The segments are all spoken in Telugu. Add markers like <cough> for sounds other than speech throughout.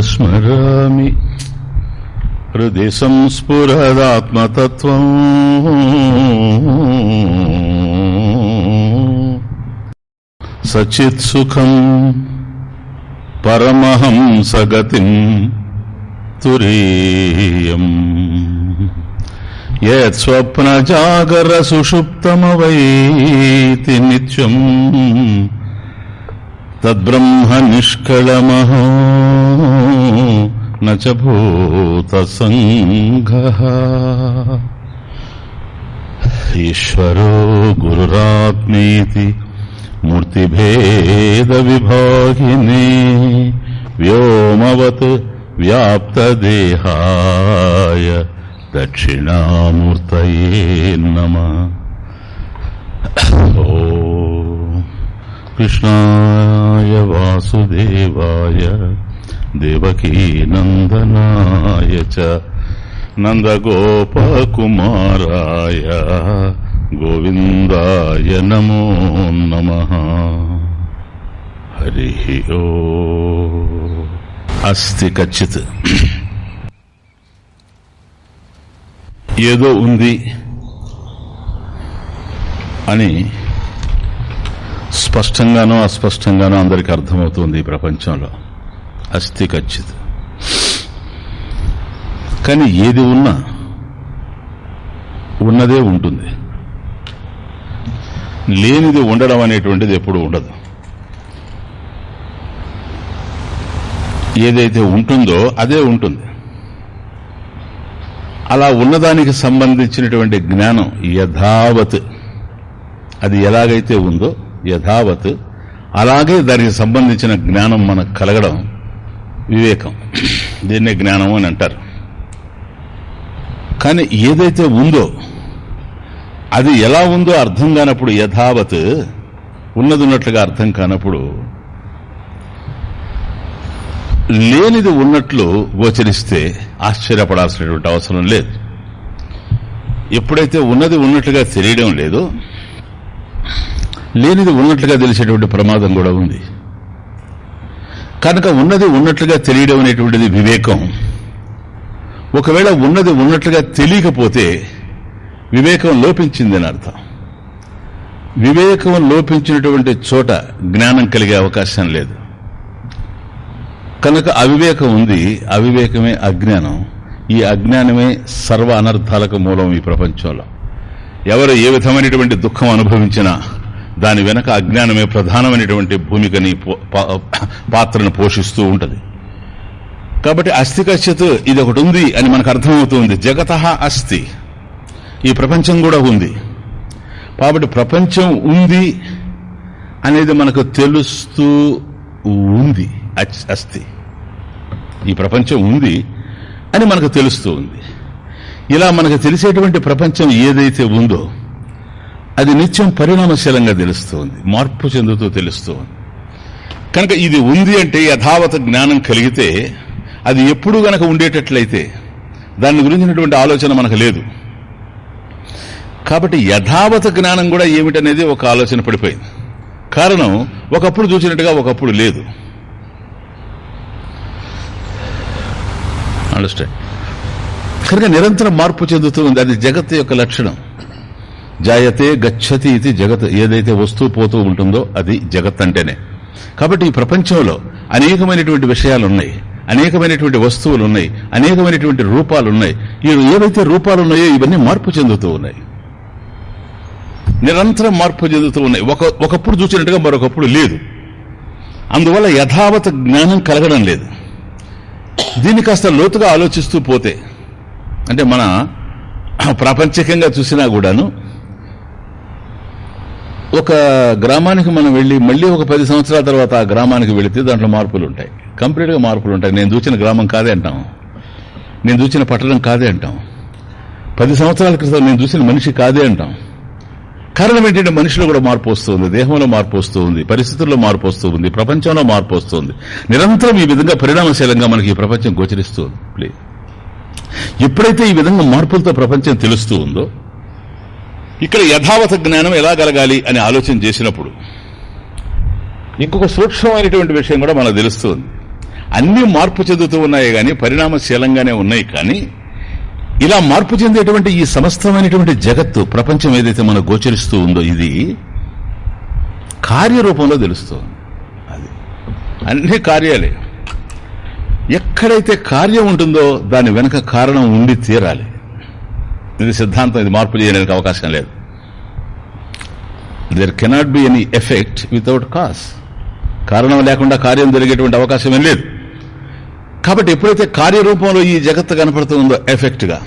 స్మరామి. హృది సంస్ఫురదాత్మతత్వం సచిత్సుఖం పరమహంసగతిం తురీయం. యత్స్వప్నజాగరసుషుప్తమవైతి నిత్యం. తద్బ్రహ్మ నిష్కళమహో నచ ఈశ్వరో గురురాత్మేతి మూర్తిభేద విభాగినే వ్యోమవత్ వ్యాప్తదేహాయ దక్షిణామూర్తయే నమ. ఓ కృష్ణాయ వాసుదేవాయ దేవకీనందనాయ చ నందగోపకుమారాయ గోవిందాయ నమో నమ. హరి ఓ. అస్తి కచ్చిత్. ఏదో ఉంది అని స్పష్టంగానో అస్పష్టంగానో అందరికీ అర్థమవుతుంది ఈ ప్రపంచంలో. అస్థి ఖచ్చిత కానీ ఏది ఉన్నా ఉన్నదే ఉంటుంది. లేనిది ఉండడం అనేటువంటిది ఎప్పుడు ఉండదు. ఏదైతే ఉంటుందో అదే ఉంటుంది. అలా ఉన్నదానికి సంబంధించినటువంటి జ్ఞానం యథావత్. అది ఎలాగైతే ఉందో యథావత్. అలాగే దానికి సంబంధించిన జ్ఞానం మనకు కలగడం వివేకం. దీన్నే జ్ఞానం అని అంటారు. కానీ ఏదైతే ఉందో అది ఎలా ఉందో అర్థం కానప్పుడు యథావత్ ఉన్నది ఉన్నట్లుగా అర్థం కానప్పుడు లేనిది ఉన్నట్లు గోచరిస్తే ఆశ్చర్యపడాల్సినటువంటి అవసరం లేదు. ఎప్పుడైతే ఉన్నది ఉన్నట్లుగా తెలియడం లేదో లేనిది ఉన్నట్లుగా తెలిసేటువంటి ప్రమాదం కూడా ఉంది. కనుక ఉన్నది ఉన్నట్లుగా తెలియడం అనేటువంటిది వివేకం. ఒకవేళ ఉన్నది ఉన్నట్లుగా తెలియకపోతే వివేకం లోపించిందని అర్థం. వివేకం లోపించినటువంటి చోట జ్ఞానం కలిగే అవకాశం లేదు. కనుక అవివేకం ఉంది అవివేకమే అజ్ఞానం. ఈ అజ్ఞానమే సర్వ అనర్థాలకు మూలం ఈ ప్రపంచంలో. ఎవరు ఏ విధమైనటువంటి దుఃఖం అనుభవించినా దాని వెనక అజ్ఞానమే ప్రధానమైనటువంటి భూమికని పాత్రను పోషిస్తూ ఉంటది. కాబట్టి అస్థి కశ్యత్ ఇది ఒకటి ఉంది అని మనకు అర్థమవుతుంది. జగత అస్థి. ఈ ప్రపంచం కూడా ఉంది. కాబట్టి ప్రపంచం ఉంది అనేది మనకు తెలుస్తూ ఉంది. అస్థి. ఈ ప్రపంచం ఉంది అని మనకు తెలుస్తూ ఉంది. ఇలా మనకు తెలిసేటువంటి ప్రపంచం ఏదైతే ఉందో అది నిత్యం పరిణామశీలంగా తెలుస్తుంది మార్పు చెందుతూ తెలుస్తుంది. కనుక ఇది ఉంది అంటే యథావత జ్ఞానం కలిగితే అది ఎప్పుడు గనక ఉండేటట్లయితే దాని గురించినటువంటి ఆలోచన మనకు లేదు. కాబట్టి యథావత జ్ఞానం కూడా ఏమిటనేది ఒక ఆలోచన పడిపోయింది. కారణం ఒకప్పుడు చూసినట్టుగా ఒకప్పుడు లేదు. అండర్స్టాండ్ కనుక నిరంతరం మార్పు చెందుతూ ఉంది అది జగత్ యొక్క లక్షణం. జాయతే గచ్చతి ఇది జగత్. ఏదైతే వస్తూ పోతూ ఉంటుందో అది జగత్ అంటేనే. కాబట్టి ఈ ప్రపంచంలో అనేకమైనటువంటి విషయాలు ఉన్నాయి అనేకమైనటువంటి వస్తువులు ఉన్నాయి అనేకమైనటువంటి రూపాలు ఉన్నాయి ఈ ఏవైతే రూపాలు ఉన్నాయో ఇవన్నీ మార్పు చెందుతూ ఉన్నాయి. నిరంతరం మార్పు చెందుతూ ఉన్నాయి. ఒక ఒకప్పుడు చూసినట్టుగా మరొకప్పుడు లేదు. అందువల్ల యథావత జ్ఞానం కలగడం లేదు. దీన్ని కాస్త లోతుగా ఆలోచిస్తూ పోతే అంటే మన ప్రాపంచికంగా చూసినా కూడాను ఒక గ్రామానికి మనం వెళ్ళి మళ్ళీ ఒక పది సంవత్సరాల తర్వాత ఆ గ్రామానికి వెళితే దాంట్లో మార్పులు ఉంటాయి. కంప్లీట్గా మార్పులు ఉంటాయి. నేను చూసిన గ్రామం కాదే అంటాం. నేను చూసిన పట్టణం కాదే అంటాం. పది సంవత్సరాల క్రితం నేను చూసిన మనిషి కాదే అంటాం. కారణం ఏంటంటే మనిషిలో కూడా మార్పు వస్తుంది. దేహంలో మార్పు వస్తుంది. పరిస్థితుల్లో మార్పు వస్తుంది. ప్రపంచంలో మార్పు వస్తుంది. నిరంతరం ఈ విధంగా పరిణామశీలంగా మనకి ఈ ప్రపంచం గోచరిస్తుంది. ఎప్పుడైతే ఈ విధంగా మార్పులతో ప్రపంచం తెలుస్తూ ఉందో ఇక్కడ యథావత జ్ఞానం ఎలా కలగాలి అని ఆలోచన చేసినప్పుడు ఇంకొక సూక్ష్మమైనటువంటి విషయం కూడా మనకు తెలుస్తుంది. అన్ని మార్పు చెందుతూ ఉన్నాయి కానీ పరిణామశీలంగానే ఉన్నాయి కానీ ఇలా మార్పు చెందేటువంటి ఈ సమస్తమైనటువంటి జగత్తు ప్రపంచం ఏదైతే మనకు గోచరిస్తూ ఉందో ఇది కార్యరూపంలో తెలుస్తుంది. అది అన్ని కార్యాలే. ఎక్కడైతే కార్యం ఉంటుందో దాని వెనక కారణం ఉండి తీరాలి. ఇది సిద్ధాంతం ఇది మార్పు చేయడానికి అవకాశం లేదు. There cannot be any effect without cause కారణం లేకుండా కార్యం జరిగేటువంటి అవకాశం ఏం లేదు. కాబట్టి ఎప్పుడైతే కార్యరూపంలో ఈ జగత్తు కనపడుతుందో ఎఫెక్ట్గా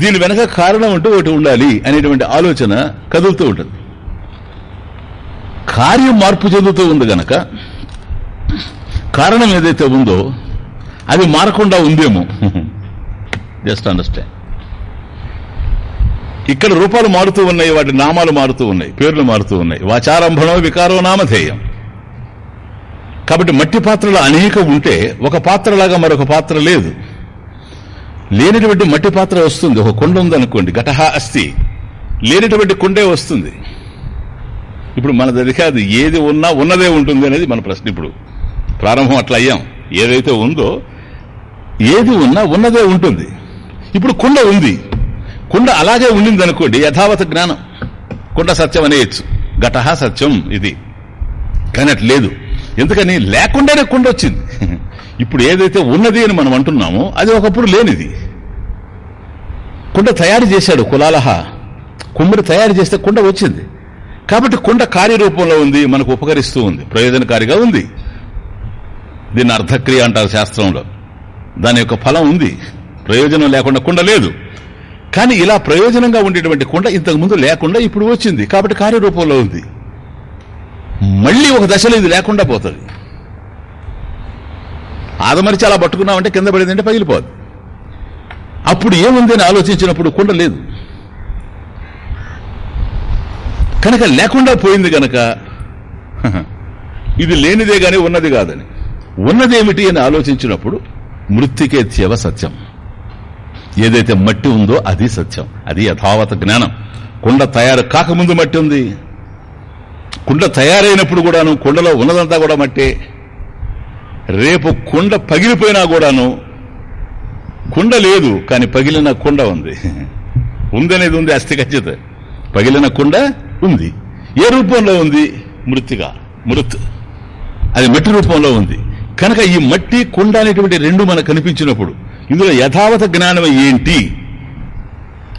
దీని వెనక కారణం అంటూ ఒకటి ఉండాలి అనేటువంటి ఆలోచన కదులుతూ ఉంటుంది. కార్యం మార్పు చెందుతూ ఉంది గనక కారణం ఏదైతే ఉందో అది మారకుండా ఉందేమో. <laughs> జస్ట్ అండర్స్టాండ్ ఇక్కడ రూపాలు మారుతూ ఉన్నాయి వాటి నామాలు మారుతూ ఉన్నాయి పేర్లు మారుతూ ఉన్నాయి. వాచారంభణో వికారో నామధేయం. కాబట్టి మట్టి పాత్రలు అనేక ఉంటే ఒక పాత్రలాగా మరొక పాత్ర లేదు. లేనటువంటి మట్టి పాత్ర వస్తుంది. ఒక కుండ ఉందనుకోండి ఘటహ అస్థి లేనటువంటి కుండే వస్తుంది. ఇప్పుడు మన దగ్గర కాదు ఏది ఉన్నా ఉన్నదే ఉంటుంది అనేది మన ప్రశ్న ఇప్పుడు. ప్రారంభం అట్లా అయ్యాం. ఏదైతే ఉందో ఏది ఉన్నా ఉన్నదే ఉంటుంది. ఇప్పుడు కుండ ఉంది. కుండ అలాగే ఉండింది అనుకోండి యథావత జ్ఞానం. కుండ సత్యం అనేయచ్చు. ఘటహ సత్యం ఇది. కానీ అట్లా లేదు. ఎందుకని? లేకుండానే కుండ వచ్చింది. <laughs> ఇప్పుడు ఏదైతే ఉన్నది అని మనం అంటున్నామో అది ఒకప్పుడు లేనిది. కుండ తయారు చేశాడు కులాలహ. కుమ్మరి తయారు చేస్తే కుండ వచ్చింది. కాబట్టి కుండ కార్యరూపంలో ఉంది మనకు ఉపకరిస్తూ ఉంది ప్రయోజనకారిగా ఉంది. దీన్ని అర్థక్రియ అంటారు శాస్త్రంలో. దాని యొక్క ఫలం ఉంది. ప్రయోజనం లేకుండా కుండ లేదు. కానీ ఇలా ప్రయోజనంగా ఉండేటువంటి కుండ ఇంతకు ముందు లేకుండా ఇప్పుడు వచ్చింది. కాబట్టి కార్యరూపంలో ఉంది. మళ్ళీ ఒక దశలో ఇది లేకుండా పోతుంది. ఆదమరిచి అలా పట్టుకున్నామంటే కింద పడిందంటే పగిలిపోదు. అప్పుడు ఏముంది అని ఆలోచించినప్పుడు కుండ లేదు. కనుక లేకుండా పోయింది కనుక ఇది లేనిదే గాని ఉన్నది కాదని. ఉన్నదేమిటి అని ఆలోచించినప్పుడు మృత్తికేత్యవ సత్యం. ఏదైతే మట్టి ఉందో అది సత్యం. అది యథావత జ్ఞానం. కుండ తయారు కాకముందు మట్టి ఉంది. కుండ తయారైనప్పుడు కూడాను కుండలో ఉన్నదంతా కూడా మట్టే. రేపు కుండ పగిలిపోయినా కూడాను కుండ లేదు కానీ పగిలిన కుండ ఉంది. ఉందనేది ఉంది అస్థి ఖచ్చిత. పగిలిన కుండ ఉంది. ఏ రూపంలో ఉంది? మృతిగా మృత్. అది మట్టి రూపంలో ఉంది. కనుక ఈ మట్టి కుండ అనేటువంటి రెండు మనకు కనిపించినప్పుడు ఇందులో యథావత జ్ఞానం ఏంటి?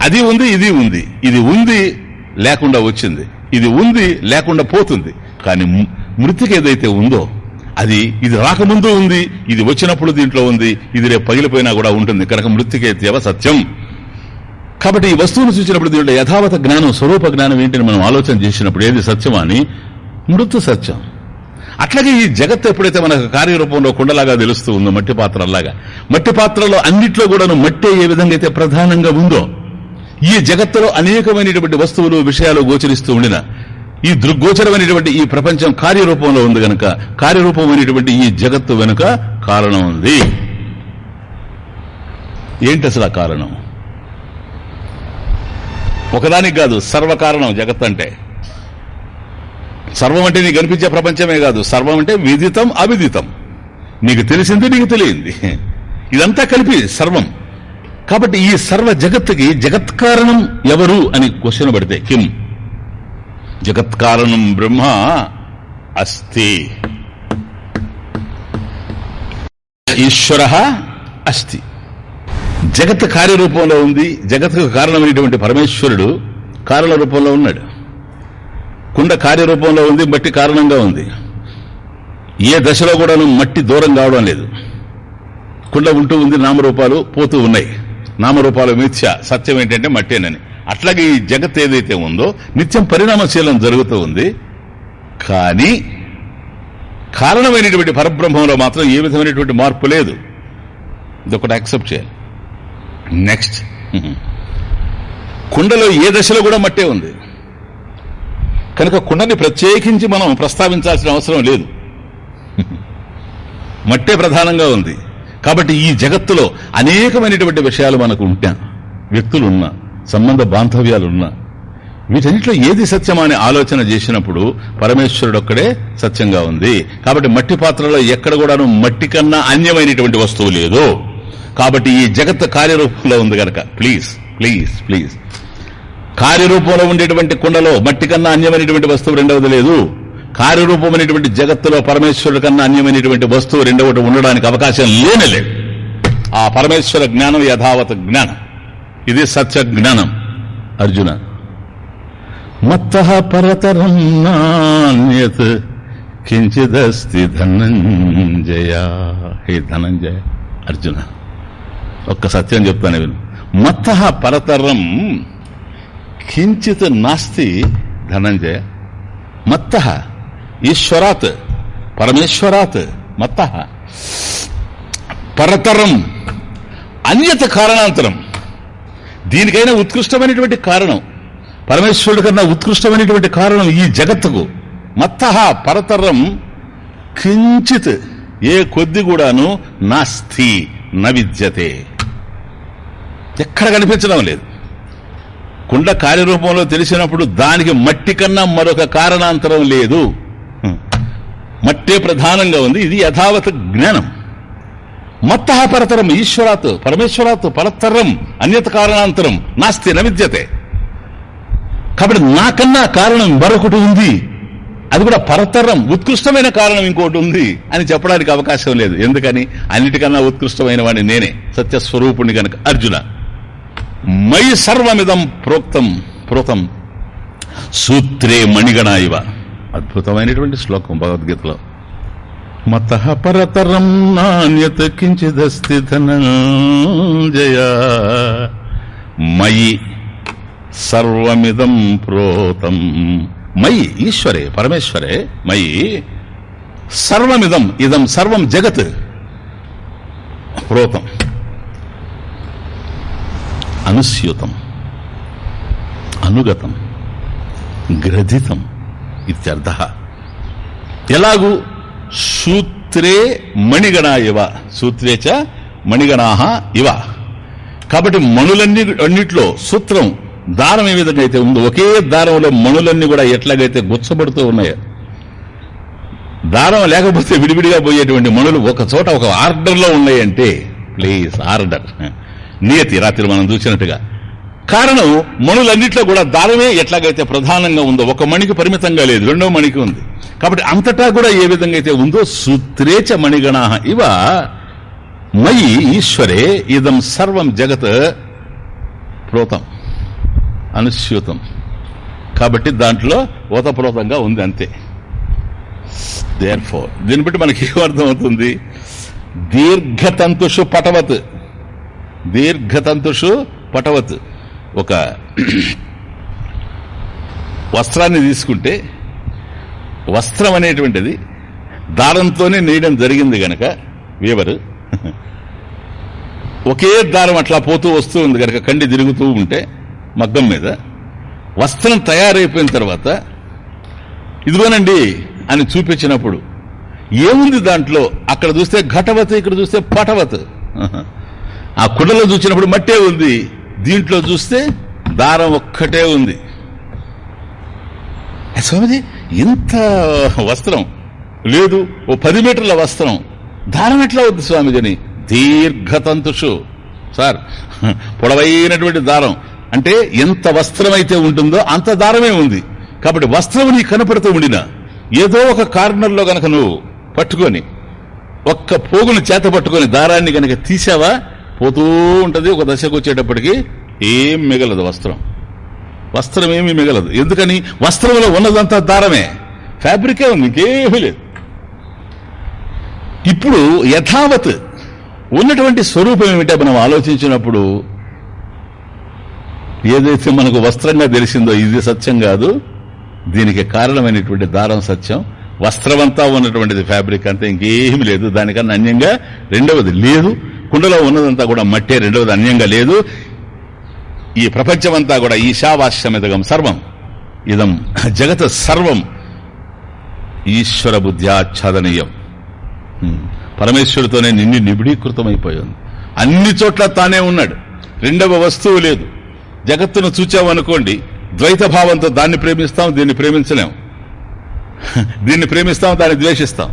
అది ఉంది ఇది ఉంది. ఇది ఉంది లేకుండా వచ్చింది. ఇది ఉంది లేకుండా పోతుంది. కానీ మృతికి ఏదైతే ఉందో అది ఇది రాకముందు ఉంది ఇది వచ్చినప్పుడు దీంట్లో ఉంది ఇది రేపు పగిలిపోయినా కూడా ఉంటుంది. కనుక మృతికేత్యవ సత్యం. కాబట్టి ఈ వస్తువును చూసినప్పుడు దీంట్లో యథావత జ్ఞానం స్వరూప జ్ఞానం ఏంటని మనం ఆలోచన చేసినప్పుడు ఏది సత్యం అని? మృతు సత్యం. అట్లాగే ఈ జగత్ ఎప్పుడైతే మనకు కార్యరూపంలో కుండలాగా తెలుస్తూ ఉందో మట్టి పాత్రలాగా మట్టి పాత్రలో అన్నిట్లో కూడాను మట్టి ఏ విధంగా అయితే ప్రధానంగా ఉందో ఈ జగత్తులో అనేకమైనటువంటి వస్తువులు విషయాలు గోచరిస్తూ ఉండిన ఈ దృగ్గోచరమైనటువంటి ఈ ప్రపంచం కార్యరూపంలో ఉంది గనక కార్యరూపమైనటువంటి ఈ జగత్తు వెనుక కారణం ఉంది. ఏంటి అసలు ఆ కారణం? ఒకదానికి కాదు సర్వకారణం జగత్ అంటే సర్వం అంటే నీకు కనిపించే ప్రపంచమే కాదు. సర్వం అంటే విదితం అవిదితం. నీకు తెలిసింది నీకు తెలియంది. ఇదంతా కలిపి సర్వం. కాబట్టి ఈ సర్వ జగత్తుకి జగత్ కారణం ఎవరు అని క్వశ్చన్ పడితే కిం జగత్కారణం బ్రహ్మ అస్తి. ఈశ్వర అస్తి. జగత్ కార్యరూపంలో ఉంది. జగత్కు కారణమైనటువంటి పరమేశ్వరుడు కారణ రూపంలో ఉన్నాడు. కుండ కార్యరూపంలో ఉంది మట్టి కారణంగా ఉంది. ఏ దశలో కూడాను మట్టి దూరం కావడం లేదు. కుండ ఉంటూ ఉంది నామరూపాలు పోతూ ఉన్నాయి. నామరూపాలు మిథ్య సత్యం ఏంటంటే మట్టేనని. అట్లాగే ఈ జగత్ ఏదైతే ఉందో నిత్యం పరిణామశీలం జరుగుతూ ఉంది. కానీ కారణమైనటువంటి పరబ్రహ్మంలో మాత్రం ఏ విధమైనటువంటి మార్పు లేదు. ఇదొకటి యాక్సెప్ట్ చేయాలి. నెక్స్ట్. కుండలో ఏ దశలో కూడా మట్టే ఉంది. కనుక కుండని ప్రత్యేకించి మనం ప్రస్తావించాల్సిన అవసరం లేదు. మట్టే ప్రధానంగా ఉంది. కాబట్టి ఈ జగత్తులో అనేకమైనటువంటి విషయాలు మనకు ఉంటా వ్యక్తులున్నా సంబంధ బాంధవ్యాలున్నా. వీటన్నిటిలో ఏది సత్యం అని ఆలోచన చేసినప్పుడు పరమేశ్వరుడు ఒక్కడే సత్యంగా ఉంది. కాబట్టి మట్టి పాత్రలో ఎక్కడ కూడాను మట్టి కన్నా అన్యమైనటువంటి వస్తువు లేదు. కాబట్టి ఈ జగత్ కార్యరూపంలో ఉంది గనక. Please please please. కార్యరూపంలో ఉండేటువంటి కుండలో మట్టి కన్నా అన్యమైనటువంటి వస్తువు రెండవది లేదు. కార్యరూపమైనటువంటి జగత్తులో పరమేశ్వరుడు కన్నా అన్యమైనటువంటి వస్తువు రెండవటి ఉండడానికి అవకాశం లేనలేదు ఆ పరమేశ్వర జ్ఞానం యథావత జ్ఞానం. ఇది సత్య జ్ఞానం. అర్జున మత్త పరతరం నాణ్యత్ కించిదస్తి ధనంజయ. హే ధనంజయ. అర్జున ఒక్క సత్యం చెప్తాను విను మత్త పరతరం కించిత్ నాస్తి ధనంజయ మత్త ఈశ్వరాత్ పరమేశ్వరాత్ మత్త పరతరం అన్యత కారణాంతరం దీనికైనా ఉత్కృష్టమైనటువంటి కారణం. పరమేశ్వరుడి కన్నా ఉత్కృష్టమైనటువంటి కారణం ఈ జగత్తుకు. మత్త పరతరం కించిత్ ఏ కొద్ది కూడాను నాస్తి నవిద్యతే. ఎక్కడ కనిపించడం లేదు. కుండ కార్యరూపంలో తెలిసినప్పుడు దానికి మట్టి కన్నా మరొక కారణాంతరం లేదు. మట్టే ప్రధానంగా ఉంది. ఇది యథావత్ జ్ఞానం. మత్త పరతరం ఈశ్వరాత్ పరమేశ్వరాత్ పరతరం అన్యత కారణాంతరం నాస్తి నవిద్యతే. కాబట్టి నాకన్నా కారణం మరొకటి ఉంది. అది కూడా పరతరం ఉత్కృష్టమైన కారణం ఇంకోటి ఉంది అని చెప్పడానికి అవకాశం లేదు. ఎందుకని? అన్నిటికన్నా ఉత్కృష్టమైన వాడిని నేనే సత్యస్వరూపుణ్ణి గనక అర్జున. మై సర్వమిదం ప్రోక్తం ప్రోతం. సూత్రే మణిగణ ఇవ అద్భుతమైనటువంటి శ్లోకం భగవద్గీతలో. మత పరతరం నాణ్యత కించిదస్తి ధనంజయ. మయి సర్వమిదం ప్రోతం. మయి ఈశ్వరే పరమేశ్వరే మయి సర్వమిదం ఇదం సర్వం జగత్. ప్రోతం. అనుస్యూతం అనుగతం గ్రథితం ఇత్యర్థ. ఎలాగూ సూత్రే మణిగణ ఇవ సూత్రే చ మణిగణాహ ఇవ. కాబట్టి మణులన్నీ అన్నిట్లో సూత్రం దారం ఏ విధంగా అయితే ఉందో ఒకే దారంలో మణులన్నీ కూడా ఎట్లాగైతే గుచ్చబడుతూ ఉన్నాయో దారం లేకపోతే విడివిడిగా పోయేటువంటి మణులు ఒక చోట ఒక ఆర్డర్లో ఉన్నాయంటే ప్లీజ్ ఆర్డర్. నియతి రాత్రి మనం చూసినట్టుగా. కారణం మణులన్నింటిలో కూడా దారమే ఎట్లాగైతే ప్రధానంగా ఉందో ఒక మణికి పరిమితంగా లేదు రెండో మణికి ఉంది. కాబట్టి అంతటా కూడా ఏ విధంగా అయితే ఉందో సూత్రేచ మణిగణా ఇవ మయి ఈశ్వరే ఇదం సర్వం జగత్ ప్రోతం అనుస్యూతం. కాబట్టి దాంట్లో ఓతప్రోతంగా ఉంది అంతే. దేర్ ఫోర్ దీన్ని బట్టి మనకి ఏమర్థం అవుతుంది దీర్ఘతంతుషు పటవత్ దీర్ఘతంతుషు పటవత్. ఒక వస్త్రాన్ని తీసుకుంటే వస్త్రం అనేటువంటిది దారంతోనే నేయడం జరిగింది గనక వీవరు. ఒకే దారం అట్లా పోతూ వస్తూ ఉంది కనుక కండి తిరుగుతూ ఉంటే మగ్గం మీద. వస్త్రం తయారైపోయిన తర్వాత ఇదిగోనండి అని చూపించినప్పుడు ఏముంది దాంట్లో? అక్కడ చూస్తే ఘటవత్ ఇక్కడ చూస్తే పటవత్. ఆ కుండలో చూసినప్పుడు మట్టే ఉంది. దీంట్లో చూస్తే దారం ఒక్కటే ఉంది. స్వామిజీ ఇంత వస్త్రం. లేదు ఓ పది మీటర్ల వస్త్రం. దారం ఎట్లా అవుద్ది స్వామిజీని? దీర్ఘతంతుషు. సార్ పొడవైనటువంటి దారం. అంటే ఎంత వస్త్రం అయితే ఉంటుందో అంత దారమే ఉంది. కాబట్టి వస్త్రం నీకు కనపడుతూ ఉండినా ఏదో ఒక కార్నర్లో గనక నువ్వు పట్టుకొని ఒక్క పోగును చేత పట్టుకొని దారాన్ని గనక తీసావా పోతూ ఉంటుంది ఒక దశకు వచ్చేటప్పటికి ఏం మిగలదు వస్త్రం. వస్త్రం ఏమీ మిగలదు. ఎందుకని? వస్త్రంలో ఉన్నదంతా దారమే. ఫ్యాబ్రికే ఉంది ఇంకేమీ లేదు. ఇప్పుడు యథావత్ ఉన్నటువంటి స్వరూపం ఏమిటో మనం ఆలోచించినప్పుడు ఏదైతే మనకు వస్త్రంగా తెలిసిందో ఇది సత్యం కాదు దీనికి కారణమైనటువంటి దారం సత్యం. వస్త్రమంతా ఉన్నటువంటిది ఫ్యాబ్రిక్ అంతా ఇంకేమి లేదు. దానికన్నా అన్యంగా రెండవది లేదు. కుండలో ఉన్నదంతా కూడా మట్టే రెండవది అన్యంగా లేదు. ఈ ప్రపంచమంతా కూడా ఈశావాస్యమిదగం సర్వం. ఇదం జగత్ సర్వం. ఈశ్వర బుద్ధ్యాచ్ఛాదనీయం పరమేశ్వరుడితోనే నిన్ను నిబిడీకృతమైపోయింది. అన్ని చోట్ల తానే ఉన్నాడు. రెండవ వస్తువు లేదు. జగత్తును చూచామనుకోండి ద్వైత భావంతో దాన్ని ప్రేమిస్తాం దీన్ని ప్రేమించలేం. దీన్ని ప్రేమిస్తాం దాన్ని ద్వేషిస్తాం.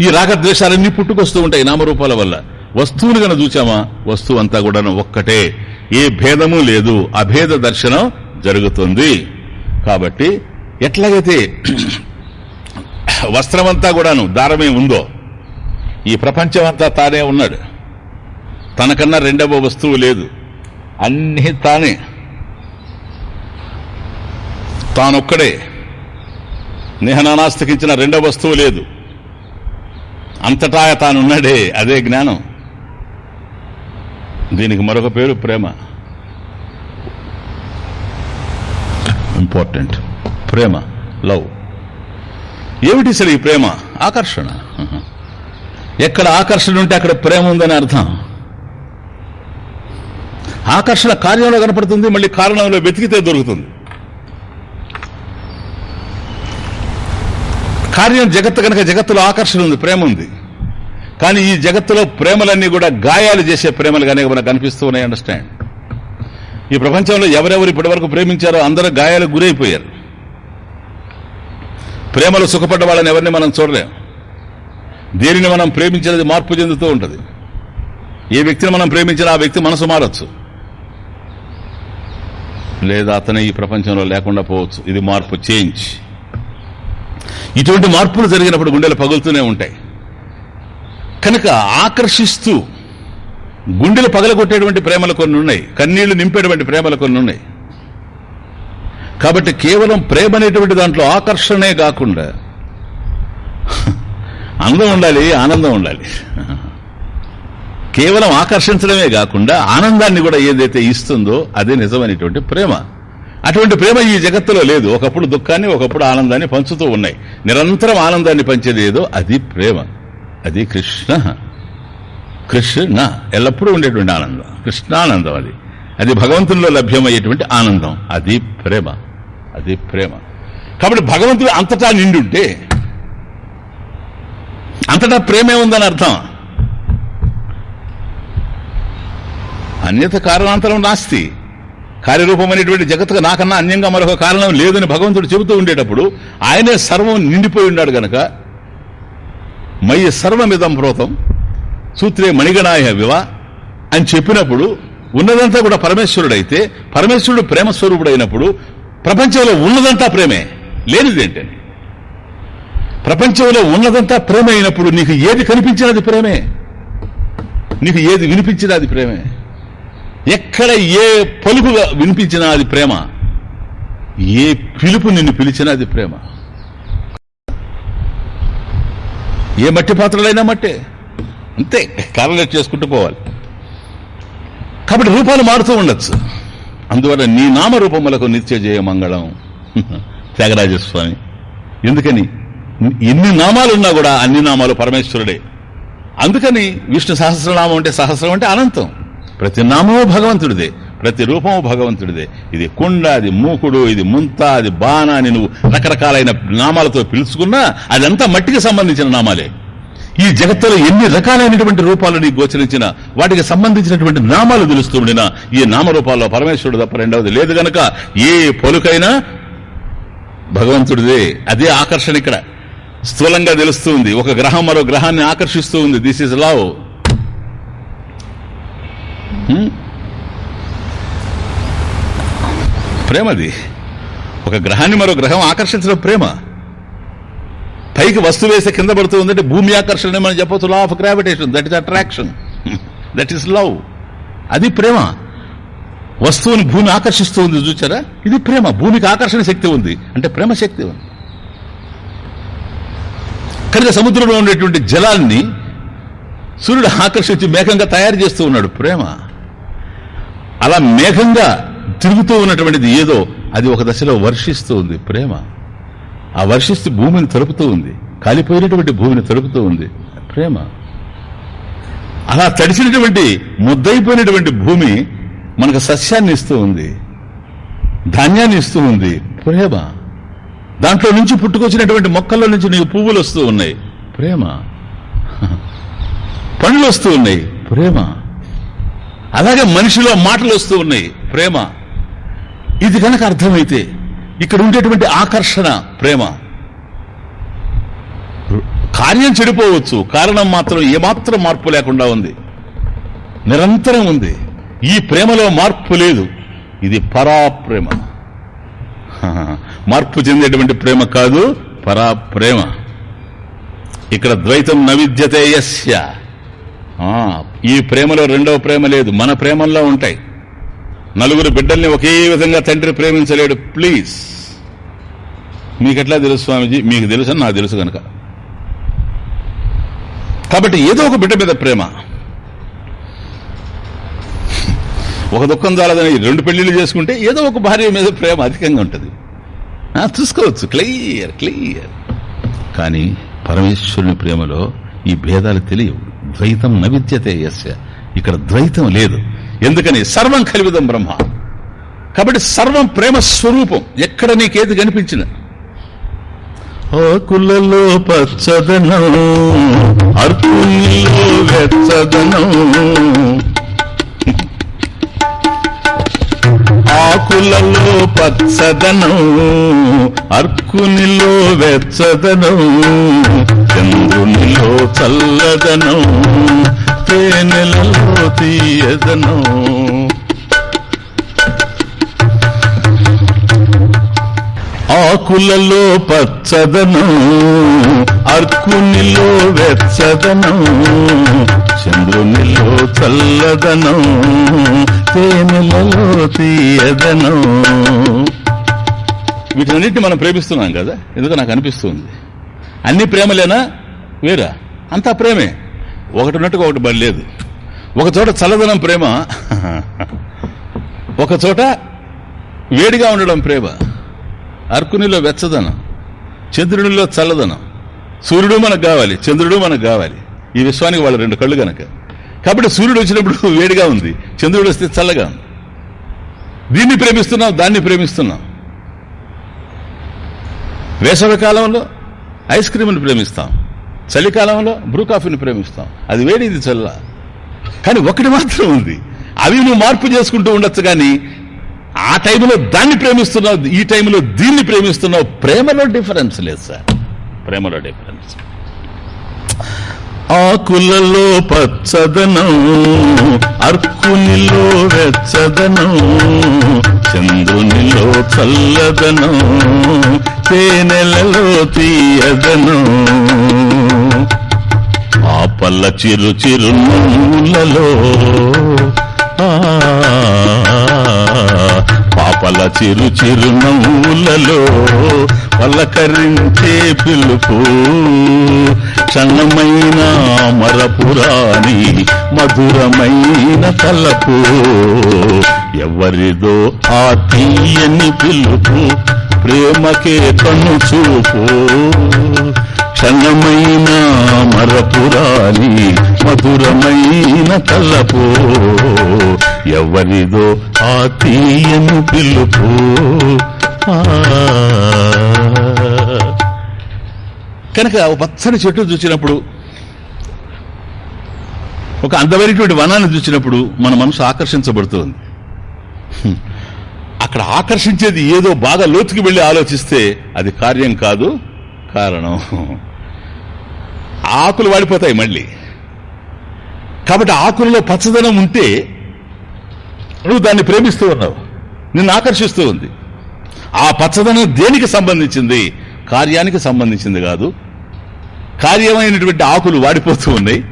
ఈ రాగద్వేషాలన్నీ పుట్టుకొస్తూ ఉంటాయి నామరూపాల వల్ల. వస్తువులు గన చూచామా? వస్తువు అంతా కూడా ఒక్కటే. ఏ భేదము లేదు. అభేద దర్శనం జరుగుతుంది. కాబట్టి ఎట్లాగైతే వస్త్రమంతా కూడాను దారమే ఉందో ఈ ప్రపంచం అంతా తానే ఉన్నాడు. తనకన్నా రెండవ వస్తువు లేదు. అన్నీ తానే. తానొక్కడే. నిహనానాస్తికించిన రెండవ వస్తువు లేదు. అంతటా తానున్నాడే. అదే జ్ఞానం. దీనికి మరొక పేరు ప్రేమ. ఇంపార్టెంట్ ప్రేమ. లవ్ ఏమిటి సరే ఈ ప్రేమ? ఆకర్షణ. ఎక్కడ ఆకర్షణ ఉంటే అక్కడ ప్రేమ ఉందని అర్థం. ఆకర్షణ కార్యంలో కనపడుతుంది మళ్ళీ కారణంలో వెతికితే దొరుకుతుంది. కార్యం జగత్తు కనుక జగత్తులో ఆకర్షణ ఉంది ప్రేమ ఉంది. కానీ ఈ జగత్తులో ప్రేమలన్నీ కూడా గాయాలు చేసే ప్రేమలుగానే మనకు కనిపిస్తూ ఉన్నాయి అండర్స్టాండ్ ఈ ప్రపంచంలో ఎవరెవరు ఇప్పటివరకు ప్రేమించారో అందరూ గాయాలకు గురైపోయారు. ప్రేమలో సుఖపడ్డ వాళ్ళని ఎవరిని మనం చూడలేం. దేనిని మనం ప్రేమించినది మార్పు చెందుతూ ఉంటుంది. ఏ వ్యక్తిని మనం ప్రేమించినా ఆ వ్యక్తి మనసు మారచ్చు. లేదా అతను ఈ ప్రపంచంలో లేకుండా పోవచ్చు. ఇది మార్పు చేంజ్. ఇటువంటి మార్పులు జరిగినప్పుడు గుండెలు పగులుతూనే ఉంటాయి. కనుక ఆకర్షిస్తూ గుండెలు పగలగొట్టేటువంటి ప్రేమలు కొన్ని ఉన్నాయి. కన్నీళ్ళు నింపేటువంటి ప్రేమలు కొన్ని ఉన్నాయి. కాబట్టి కేవలం ప్రేమ అనేటువంటి దాంట్లో ఆకర్షణే కాకుండా అందం ఉండాలి ఆనందం ఉండాలి. కేవలం ఆకర్షించడమే కాకుండా ఆనందాన్ని కూడా ఏదైతే ఇస్తుందో అదే నిజమైనటువంటి ప్రేమ. అటువంటి ప్రేమ ఈ జగత్తులో లేదు. ఒకప్పుడు దుఃఖాన్ని ఒకప్పుడు ఆనందాన్ని పంచుతూ ఉన్నాయి. నిరంతరం ఆనందాన్ని పంచేది ఏదో అది ప్రేమ. అది కృష్ణ. కృష్ణ ఎల్లప్పుడూ ఉండేటువంటి ఆనందం. కృష్ణానందం అది. అది భగవంతునిలో లభ్యమయ్యేటువంటి ఆనందం. అది ప్రేమ. అది ప్రేమ. కాబట్టి భగవంతుడు అంతటా నిండుంటే అంతటా ప్రేమే ఉందని అర్థం. అన్యత కారణాంతరం నాస్తి. కార్యరూపమైనటువంటి జగత్తుకు నాకన్నా అన్యంగా మరొక కారణం లేదని భగవంతుడు చెబుతూ ఉండేటప్పుడు ఆయనే సర్వం నిండిపోయి ఉన్నాడు గనక మయ్య సర్వమిదం ప్రోతం సూత్రే మణిగణాయ వివ అని చెప్పినప్పుడు ఉన్నదంతా కూడా పరమేశ్వరుడైతే పరమేశ్వరుడు ప్రేమ స్వరూపుడైనప్పుడు ప్రపంచంలో ఉన్నదంతా ప్రేమే. లేనిదేంటండి ప్రపంచంలో ఉన్నదంతా ప్రేమ అయినప్పుడు నీకు ఏది కనిపించినది ప్రేమే? నీకు ఏది వినిపించినా అది ప్రేమే. ఎక్కడ ఏ పలుకు వినిపించినా అది ప్రేమ. ఏ పిలుపు నిన్ను పిలిచినా అది ప్రేమ. ఏ మట్టి పాత్రలైనా మట్టే. అంతే కాలలేట్ చేసుకుంటూ పోవాలి. కాబట్టి రూపాలు మారుతూ ఉండొచ్చు. అందువల్ల నీ నామరూపములకు నిత్య జయ మంగళం. <laughs> త్యాగరాజస్వామి. ఎందుకని? ఎన్ని నామాలు ఉన్నా కూడా అన్ని నామాలు పరమేశ్వరుడే. అందుకని విష్ణు సహస్రనామం అంటే సహస్రం అంటే అనంతం. ప్రతి నామము భగవంతుడిదే. ప్రతి రూపము భగవంతుడిదే. ఇది కుండ అది మూకుడు ఇది ముంత అది బాణ అని నువ్వు రకరకాలైన నామాలతో పిలుచుకున్నా అదంతా మట్టికి సంబంధించిన నామాలే. ఈ జగత్తులో ఎన్ని రకాలైనటువంటి రూపాలు నీ గోచరించిన వాటికి సంబంధించినటువంటి నామాలు తెలుస్తూ ఉండినా ఈ నామరూపాల్లో పరమేశ్వరుడు తప్ప రెండవది లేదు గనక ఏ పొలుకైనా భగవంతుడిదే. అదే ఆకర్షణ ఇక్కడ. స్థూలంగా తెలుస్తుంది ఒక గ్రహం మరో గ్రహాన్ని ఆకర్షిస్తూ ఉంది. దిస్ ఇస్ లవ్ ప్రేమది. ఒక గ్రహాన్ని మరో గ్రహం ఆకర్షించడం ప్రేమ. పైకి వస్తువు వేస్తే కింద పడుతూ ఉందంటే భూమి ఆకర్షణ మనం చెప్పవచ్చు. Law of gravitation that is attraction that is love అది ప్రేమ. వస్తువుని భూమి ఆకర్షిస్తూ ఉంది చూచారా? ఇది ప్రేమ. భూమికి ఆకర్షణ శక్తి ఉంది. అంటే ప్రేమ శక్తి ఉంది. కనుక సముద్రంలో ఉండేటువంటి జలాన్ని సూర్యుడు ఆకర్షించి మేఘంగా తయారు చేస్తూ ఉన్నాడు. ప్రేమ. అలా మేఘంగా తిరుగుతూ ఉన్నటువంటిది ఏదో అది ఒక దశలో వర్షిస్తూ ఉంది ప్రేమ. ఆ వర్షిస్తూ భూమిని తలుపుతూ ఉంది కాలిపోయినటువంటి భూమిని తలుపుతూ ఉంది ప్రేమ. అలా తడిసినటువంటి ముద్దయిపోయినటువంటి భూమి మనకు సస్యాన్ని ఇస్తూ ఉంది ధాన్యాన్ని ఇస్తూ ఉంది ప్రేమ. దాంట్లో నుంచి పుట్టుకొచ్చినటువంటి మొక్కల్లో నుంచి నీకు పువ్వులు వస్తూ ఉన్నాయి ప్రేమ. <laughs> పండ్లు వస్తూ ఉన్నాయి ప్రేమ. అలాగే మనిషిలో మాటలు వస్తూ ఉన్నాయి. ప్రేమ. ఇది కనుక అర్థమైతే ఇక్కడ ఉండేటువంటి ఆకర్షణ ప్రేమ. కార్యం చెడిపోవచ్చు. కారణం మాత్రం ఏమాత్రం మార్పు లేకుండా ఉంది. నిరంతరం ఉంది. ఈ ప్రేమలో మార్పు లేదు. ఇది పరాప్రేమ. మార్పు చెందేటువంటి ప్రేమ కాదు పరాప్రేమ. ఇక్కడ ద్వైతం నవిద్యతే యస్య. ఈ ప్రేమలో రెండవ ప్రేమ లేదు. మన ప్రేమల్లో ఉంటాయి. నలుగురు బిడ్డల్ని ఒకే విధంగా తండ్రి ప్రేమించలేడు. ప్లీజ్. మీకెట్లా తెలుసు స్వామీజీ? మీకు తెలుసు నాకు తెలుసు కనుక కాబట్టి ఏదో ఒక బిడ్డ మీద ప్రేమ. ఒక దుఃఖం చాలదని రెండు పెళ్ళిళ్ళు చేసుకుంటే ఏదో ఒక భార్య మీద ప్రేమ అధికంగా ఉంటుంది. చూసుకోవచ్చు. Clear clear. కానీ పరమేశ్వరుని ప్రేమలో ఈ భేదాలు తెలియవు. ద్వైతం న విద్యతే యస్య. ఇక్కడ ద్వైతం లేదు. ఎందుకని? సర్వం కలివిదం బ్రహ్మ. కాబట్టి సర్వం ప్రేమ స్వరూపం. ఎక్కడ నీకేది కనిపించిన? ఆకులలో పచ్చదనం. అర్పుల్లో వెచ్చదనం. ఆకులలో పచ్చదనం. అర్కునిలో వెచ్చదనం. చంద్రునిలో చల్లదనం తేనెలలో తీయదనం. ఆకులలో పచ్చదనం అర్కునిలో వెచ్చదనం. చంద్రునిలో చల్లదనం తేనెలలో తీయదనం. వీటన్నిటిని మనం ప్రేమిస్తున్నాం కదా? ఎందుకు నాకు అనిపిస్తుంది. అన్ని ప్రేమలేనా? వేరా? అంతా ప్రేమే. ఒకటి ఉన్నట్టుగా ఒకటి బలి లేదు. ఒక చోట చల్లదనం ప్రేమ <laughs> ఒక చోట వేడిగా ఉండడం ప్రేమ. అర్కునిలో వెచ్చదనం చంద్రునిలో చల్లదనం. సూర్యుడు మనకు కావాలి చంద్రుడు మనకు కావాలి. ఈ విశ్వానికి వాళ్ళ రెండు కళ్ళు గనక. కాబట్టి సూర్యుడు వచ్చినప్పుడు <laughs> వేడిగా ఉంది చంద్రుడు వస్తే చల్లగా ఉంది. దీన్ని ప్రేమిస్తున్నాం దాన్ని ప్రేమిస్తున్నాం. వేసవి కాలంలో ఐస్ క్రీమ్ని ప్రేమిస్తాం. చలికాలంలో బ్రూ కాఫీని ప్రేమిస్తాం. అది వేడి ఇది చల్ల. కానీ ఒకటి మాత్రం ఉంది. అవి నువ్వు మార్పు చేసుకుంటూ ఉండొచ్చు కానీ ఆ టైంలో దాన్ని ప్రేమిస్తున్నావు ఈ టైంలో దీన్ని ప్రేమిస్తున్నావు. ప్రేమలో డిఫరెన్స్ లేదు సార్. ప్రేమలో డిఫరెన్స్. ఆకులలో పచ్చదనం అర్కునిలో వెచ్చదనం చంద్రునిలో చల్లదనం ఆసే నెలలో తీయదను. ఆ పల్ల చిరు చిరు నవ్వులలో పాపల చిరు చిరు నవ్వులలో పలకరించే పిలుపు క్షణమైన మరపురాణి మధురమైన తలపు. ఎవరిదో ఆ తీయని పిలుపు ప్రేమకే కన్ను చూపు. క్షణమైన మరపురాని మధురమైన కలపు. ఎవరిదో ఆ తీయను పిలుపు. కనుక ఒక పచ్చని చెట్టు చూసినప్పుడు ఒక అందమైనటువంటి వనాన్ని చూసినప్పుడు మన మనసు ఆకర్షించబడుతుంది. <laughs> అక్కడ ఆకర్షించేది ఏదో బాగా లోతుకి వెళ్ళి ఆలోచిస్తే అది కార్యం కాదు కారణం. ఆకులు వాడిపోతాయి మళ్ళీ. కాబట్టి ఆకులలో పచ్చదనం ఉంటే నువ్వు దాన్ని ప్రేమిస్తూ ఉన్నావు నిన్ను ఆకర్షిస్తూ ఉంది. ఆ పచ్చదనం దేనికి సంబంధించింది? కార్యానికి సంబంధించింది కాదు. కార్యమైనటువంటి ఆకులు వాడిపోతూ ఉన్నాయి.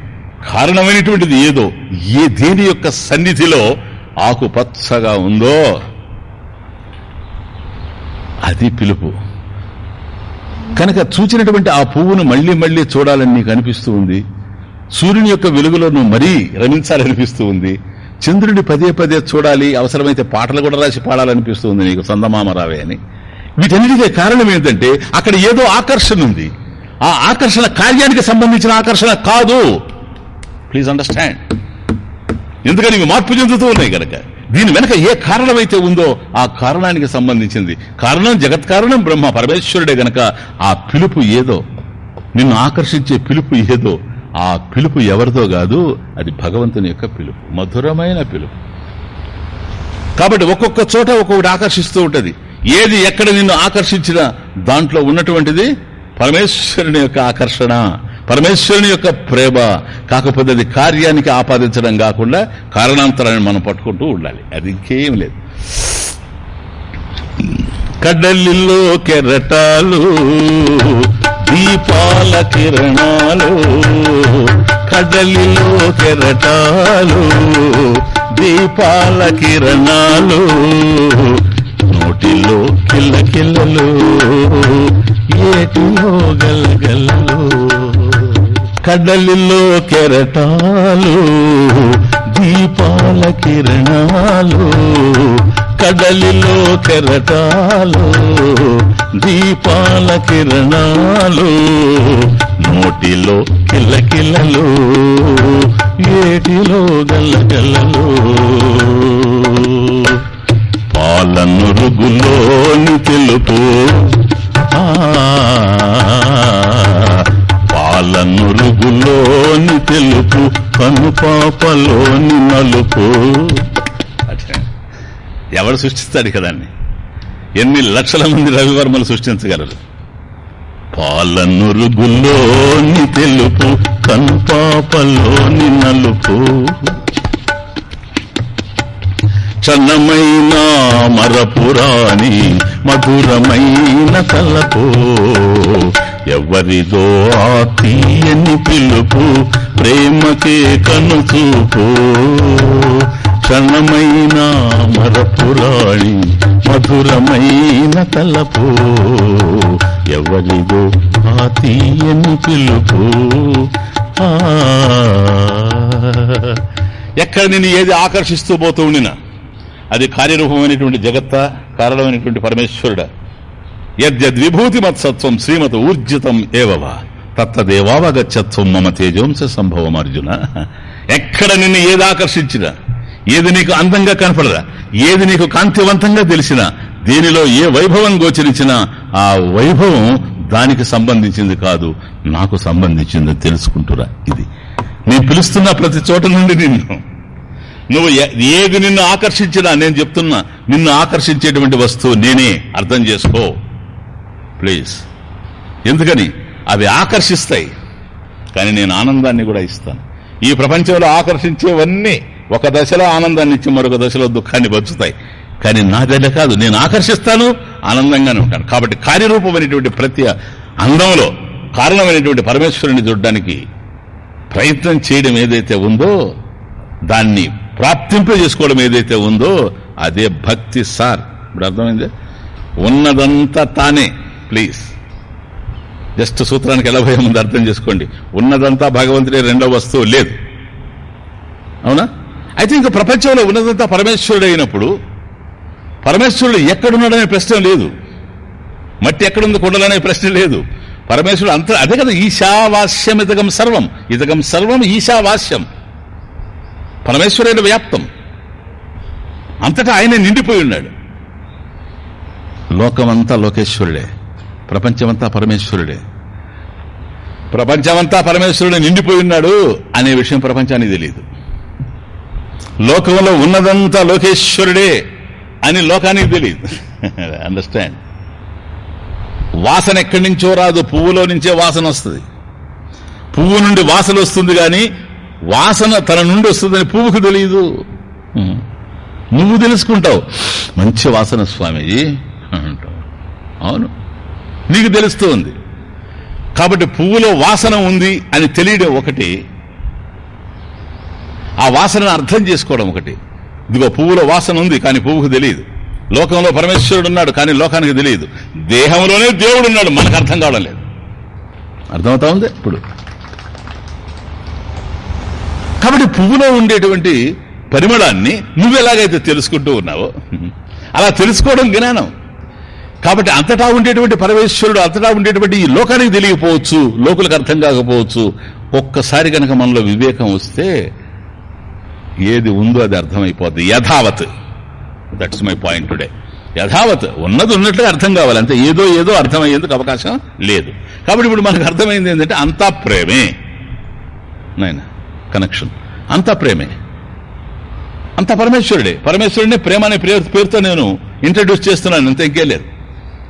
కారణమైనటువంటిది ఏదో ఏ దేని యొక్క సన్నిధిలో ఆకుపచ్చగా ఉందో అది పిలుపు. కనుక చూచినటువంటి ఆ పువ్వును మళ్ళీ మళ్ళీ చూడాలని నీకు అనిపిస్తూ ఉంది. సూర్యుని యొక్క వెలుగులో నువ్వు మరీ రమించాలనిపిస్తూ ఉంది. చంద్రుడిని పదే పదే చూడాలి అవసరమైతే పాటలు కూడా రాసి పాడాలనిపిస్తూ ఉంది నీకు చందమామ రావే అని. వీటన్నిటికే కారణం ఏంటంటే అక్కడ ఏదో ఆకర్షణ ఉంది. ఆ ఆకర్షణ కార్యానికి సంబంధించిన ఆకర్షణ కాదు. ప్లీజ్ అండర్స్టాండ్ ఎందుకని ఇవి మార్పు చెందుతూ ఉన్నాయి కనుక దీని వెనక ఏ కారణమైతే ఉందో ఆ కారణానికి సంబంధించింది. కారణం జగత్ కారణం బ్రహ్మ పరమేశ్వరుడే గనక. ఆ పిలుపు ఏదో? నిన్ను ఆకర్షించే పిలుపు ఏదో? ఆ పిలుపు ఎవరిదో కాదు అది భగవంతుని యొక్క పిలుపు. మధురమైన పిలుపు. కాబట్టి ఒక్కొక్క చోట ఒక్కొక్కటి ఆకర్షిస్తూ ఉంటది. ఏది ఎక్కడ నిన్ను ఆకర్షించినా దాంట్లో ఉన్నటువంటిది పరమేశ్వరుని యొక్క ఆకర్షణ. పరమేశ్వరుని యొక్క ప్రేమ కాకపోతే అది కార్యానికి ఆపాదించడం కాకుండా కారణాంతరాన్ని మనం పట్టుకుంటూ ఉండాలి. అది ఇంకేం లేదు. కడలిలో కెరటాలు దీపాల కిరణాలు కడలిలో కెరటాలు దీపాల కిరణాలు నోటిలో కిల్లకిల్లలు ఏటిలో గల్గల్లు. కడలిలో కెరటాలు దీపాల కిరణాలు కడలిలో కెరటాలు దీపాల కిరణాలు నోటిలో కిల్లకిల్లలు ఏటిలో గల్లగల్లలు పాలనురుగులోని తెలుపు ఆ, పాలనురుగులోని తెలుపు కనుపాపలోని నలుపు. అట్లా. ఎవడు సృష్టిస్తాడు కదాన్ని ఎన్ని లక్షల మంది రవివర్మలు సృష్టించగలరు? పాలనురుగులోని తెలుపు కనుపాపలోని నలుపు. చన్నమైన మరపురాణి మధురమైన తలపు. ఎవరిదో ఆ తీయని పిలుపు ప్రేమకే కనుచూపు. క్షణమైన మరపురాణి మధురమైన తలపు. ఎవరిదో ఆ తీయని పిలుపు ఎక్కడ నేను ఏది ఆకర్షిస్తూ పోతూ ఉండినా అది కార్యరూపమైనటువంటి జగత్త కారణమైనటువంటి పరమేశ్వరుడ. యద్యద్ మత్సత్వం శ్రీమత ఊర్జితం ఏవవా తత్తదేవావగచ్చత్వం మమ తేజోంస సంభవం అర్జున. ఎక్కడ నిన్ను ఏది ఆకర్షించినా ఏది నీకు అందంగా కనపడదా ఏది నీకు కాంతివంతంగా తెలిసినా దీనిలో ఏ వైభవం గోచరించినా ఆ వైభవం దానికి సంబంధించింది కాదు నాకు సంబంధించింది తెలుసుకుంటురా ఇది. నేను పిలుస్తున్న ప్రతి చోట నుండి నిన్ను. నువ్వు ఏది నిన్ను ఆకర్షించినా నేను చెప్తున్నా నిన్ను ఆకర్షించేటువంటి వస్తువు నేనే. అర్థం చేసుకో. ప్లీజ్. ఎందుకని? అవి ఆకర్షిస్తాయి. కానీ నేను ఆనందాన్ని కూడా ఇస్తాను. ఈ ప్రపంచంలో ఆకర్షించేవన్నీ ఒక దశలో ఆనందాన్ని ఇచ్చి మరొక దశలో దుఃఖాన్ని పంచుతాయి. కానీ నా దగ్గర కాదు నేను ఆకర్షిస్తాను ఆనందంగానే ఉంటాను. కాబట్టి కార్యరూపమైనటువంటి ప్రతి అందంలో కారణమైనటువంటి పరమేశ్వరుని చూడడానికి ప్రయత్నం చేయడం ఏదైతే ఉందో దాన్ని ప్రాప్తింప చేసుకోవడం ఏదైతే ఉందో అదే భక్తి సార్. ఇప్పుడు అర్థమైంది? ఉన్నదంతా తానే. ప్లీజ్. జస్ట్ సూత్రానికి ఎలా భయం ఉంది అర్థం చేసుకోండి. ఉన్నదంతా భగవంతుడే రెండో వస్తువు లేదు. అవునా? అయితే ఇంకా ప్రపంచంలో ఉన్నదంతా పరమేశ్వరుడు అయినప్పుడు పరమేశ్వరుడు ఎక్కడున్నాడనే ప్రశ్న లేదు. మట్టి ఎక్కడుంది కొండలనే ప్రశ్న లేదు. పరమేశ్వరుడు అంత అదే కదా ఈశావాస్యం ఇతగం సర్వం. ఇతగం సర్వం ఈశావాస్యం. పరమేశ్వరుడు వ్యాప్తం. అంతటా ఆయన నిండిపోయి ఉన్నాడు. లోకమంతా లోకేశ్వరుడే. ప్రపంచమంతా పరమేశ్వరుడే. ప్రపంచమంతా పరమేశ్వరుడు నిండిపోయి ఉన్నాడు అనే విషయం ప్రపంచానికి తెలియదు లోకంలో ఉన్నదంతా లోకేశ్వరుడే అని లోకానికి తెలియదు అండర్స్టాండ్ <laughs> వాసన ఎక్కడి నుంచో రాదు పువ్వులో నుంచే వాసన వస్తుంది. పువ్వు నుండి వాసన వస్తుంది కానీ వాసన తన నుండి వస్తుందని పువ్వుకు తెలియదు నువ్వు తెలుసుకుంటావు. మంచి వాసన స్వామీజీ అంటావు. అవును. నీకు తెలుస్తూ ఉంది. కాబట్టి పువ్వులో వాసన ఉంది అని తెలియడం ఒకటి. ఆ వాసనను అర్థం చేసుకోవడం ఒకటి. ఇదిగో పువ్వులో వాసన ఉంది కానీ పువ్వుకు తెలియదు. లోకంలో పరమేశ్వరుడు ఉన్నాడు కానీ లోకానికి తెలియదు. దేహంలోనే దేవుడు ఉన్నాడు మనకు అర్థం కావడం లేదు. అర్థమవుతా ఉంది? ఇప్పుడు. కాబట్టి పువ్వులో ఉండేటువంటి పరిమళాన్ని నువ్వు ఎలాగైతే తెలుసుకుంటూ ఉన్నావో అలా తెలుసుకోవడం జ్ఞానం. కాబట్టి అంతటా ఉండేటువంటి పరమేశ్వరుడు అంతటా ఉండేటువంటి ఈ లోకానికి తెలియకపోవచ్చు లోకులకు అర్థం కాకపోవచ్చు. ఒక్కసారి కనుక మనలో వివేకం వస్తే ఏది ఉందో అది అర్థమైపోద్ది. యథావత్. దట్స్ మై పాయింట్ టుడే యథావత్. ఉన్నది ఉన్నట్లుగా అర్థం కావాలి. అంతే. ఏదో ఏదో అర్థమయ్యేందుకు అవకాశం లేదు. కాబట్టి ఇప్పుడు మనకు అర్థమైంది ఏంటంటే అంతా ప్రేమే నాయన కనెక్షన్ అంతా ప్రేమే అంత పరమేశ్వరుడే. పరమేశ్వరుడిని ప్రేమ అనే పేరుతో నేను ఇంట్రడ్యూస్ చేస్తున్నాను. అంత ఇంకేం లేదు.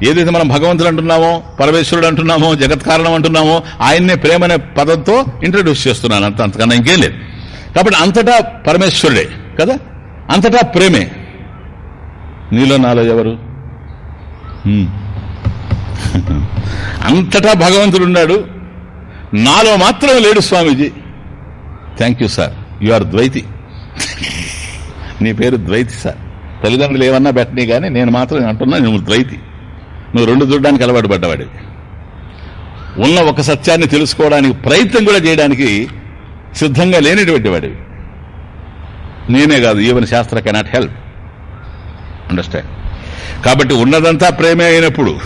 ఏదైతే మనం భగవంతుడు అంటున్నామో పరమేశ్వరుడు అంటున్నామో జగత్ కారణం అంటున్నామో ఆయన్నే ప్రేమ అనే పదంతో ఇంట్రడ్యూస్ చేస్తున్నాను. అంత అంతకన్నా ఇంకేం లేదు. కాబట్టి అంతటా పరమేశ్వరుడే కదా? అంతటా ప్రేమే. నీలో నాలో ఎవరు? <laughs> అంతటా భగవంతుడు ఉన్నాడు. నాలో మాత్రం లేడు Swamiji. Thank you sir you are ద్వైతి నీ పేరు ద్వైతి సార్ తల్లిదండ్రులు ఏమన్నా పెట్టనీ కానీ నేను మాత్రం అంటున్నా నువ్వు ద్వైతి నువ్వు రెండు చూడడానికి అలవాటు పడ్డవాడి ఉన్న ఒక సత్యాన్ని తెలుసుకోవడానికి ప్రయత్నం కూడా చేయడానికి సిద్ధంగా లేనిటువంటి వాడివి. నేనే కాదు ఈవెన్ శాస్త్ర కెనాట్ హెల్ప్ అండర్స్టాండ్ కాబట్టి ఉన్నదంతా ప్రేమే అయినప్పుడు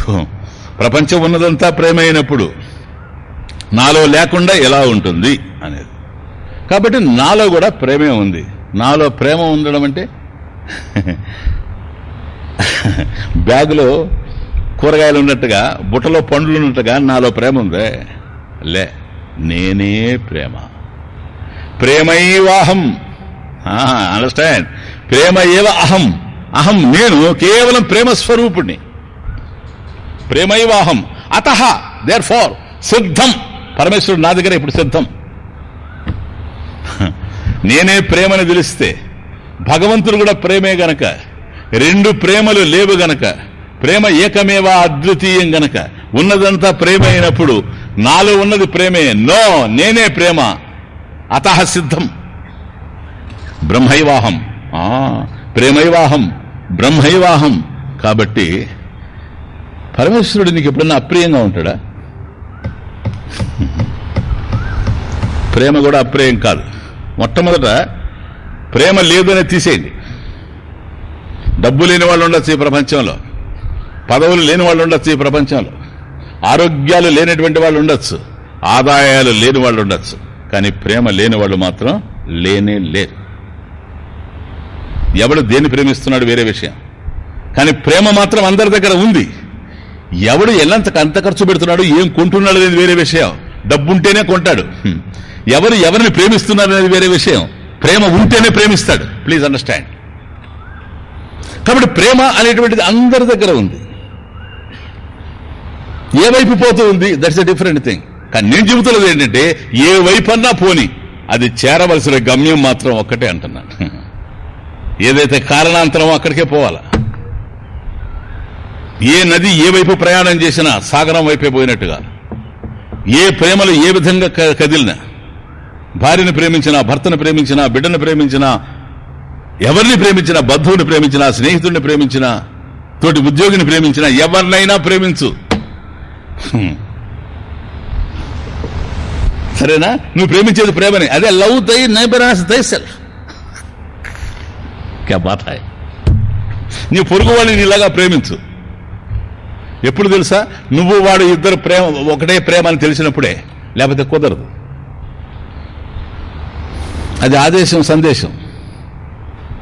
ప్రపంచం ఉన్నదంతా ప్రేమ అయినప్పుడు నాలో లేకుండా ఎలా ఉంటుంది అనేది. కాబట్టి నాలో కూడా ప్రేమే ఉంది. నాలో ప్రేమ ఉండడం అంటే <laughs> బ్యాగ్లో కూరగాయలు ఉన్నట్టుగా బుట్టలో పండ్లు ఉన్నట్టుగా నాలో ప్రేమ ఉందే. లే నేనే ప్రేమ. ప్రేమైవాహం అండర్స్టాండ్ ప్రేమ ఏవ అహం. అహం నేను కేవలం ప్రేమ స్వరూపుణ్ణి ప్రేమైవాహం అత దేర్ ఫార్ సిద్ధం. పరమేశ్వరుడు నా దగ్గర ఇప్పుడు సిద్ధం. నేనే ప్రేమని తెలిస్తే భగవంతుడు కూడా ప్రేమే గనక రెండు ప్రేమలు లేవు గనక ప్రేమ ఏకమేవా అద్వితీయం గనక? ఉన్నదంతా ప్రేమ అయినప్పుడు నాలో ఉన్నది ప్రేమే. నో నేనే ప్రేమ. అత సిద్ధం. బ్రహ్మైవాహం. ఆ, ప్రేమైవాహం. బ్రహ్మైవాహం. కాబట్టి పరమేశ్వరుడు నీకు ఎప్పుడన్నా అప్రియంగా ఉంటాడా? ప్రేమ కూడా అప్రియం కాదు. మొట్టమొదట ప్రేమ లేదు అనేది తీసేయండి. డబ్బు లేని వాళ్ళు ఉండొచ్చు ఈ ప్రపంచంలో. పదవులు లేని వాళ్ళు ఉండొచ్చు ఈ ప్రపంచంలో. ఆరోగ్యాలు లేనటువంటి వాళ్ళు ఉండొచ్చు. ఆదాయాలు లేని వాళ్ళు ఉండొచ్చు. కానీ ప్రేమ లేని వాళ్ళు మాత్రం లేనే లేరు. ఎవడు దేన్ని ప్రేమిస్తున్నాడు వేరే విషయం. కానీ ప్రేమ మాత్రం అందరి దగ్గర ఉంది. ఎవడు ఎల్లంత అంత ఖర్చు పెడుతున్నాడు ఏం కొంటున్నాడు అనేది వేరే విషయం. డబ్బుంటేనే కొంటాడు. ఎవరు ఎవరిని ప్రేమిస్తున్నారు అనేది వేరే విషయం. ప్రేమ ఉంటేనే ప్రేమిస్తాడు. Please understand. కాబట్టి ప్రేమ అనేటువంటిది అందరి దగ్గర ఉంది. ఏ వైపు పోతూ ఉంది? దట్స్ ఎ డిఫరెంట్ థింగ్ కానీ నేను చెబుతున్నది ఏంటంటే ఏ వైపు అన్నా పోని. అది చేరవలసిన గమ్యం మాత్రం ఒక్కటే అంటున్నాను ఏదైతే కారణాంతరమో అక్కడికే పోవాలా? ఏ నది ఏ వైపు ప్రయాణం చేసినా సాగరం వైపే పోయినట్టుగా ఏ ప్రేమలు ఏ విధంగా కదిలినా భార్యను ప్రేమించినా భర్తను ప్రేమించినా బిడ్డను ప్రేమించినా ఎవరిని ప్రేమించినా బంధువుని ప్రేమించినా స్నేహితుడిని ప్రేమించినా తోటి ఉద్యోగిని ప్రేమించినా ఎవరినైనా ప్రేమించు. సరేనా? నువ్వు ప్రేమించేది ప్రేమని. అదే లవ్ దై నైబరాస్ దై సెల్ఫ్. క్యా బాత్ నీ పొరుగు వాళ్ళని నీలాగా ప్రేమించు. ఎప్పుడు తెలుసా? నువ్వు వాడు ఇద్దరు ప్రేమ ఒకటే ప్రేమ అని తెలిసినప్పుడే. లేకపోతే కుదరదు. అది ఆదేశం సందేశం.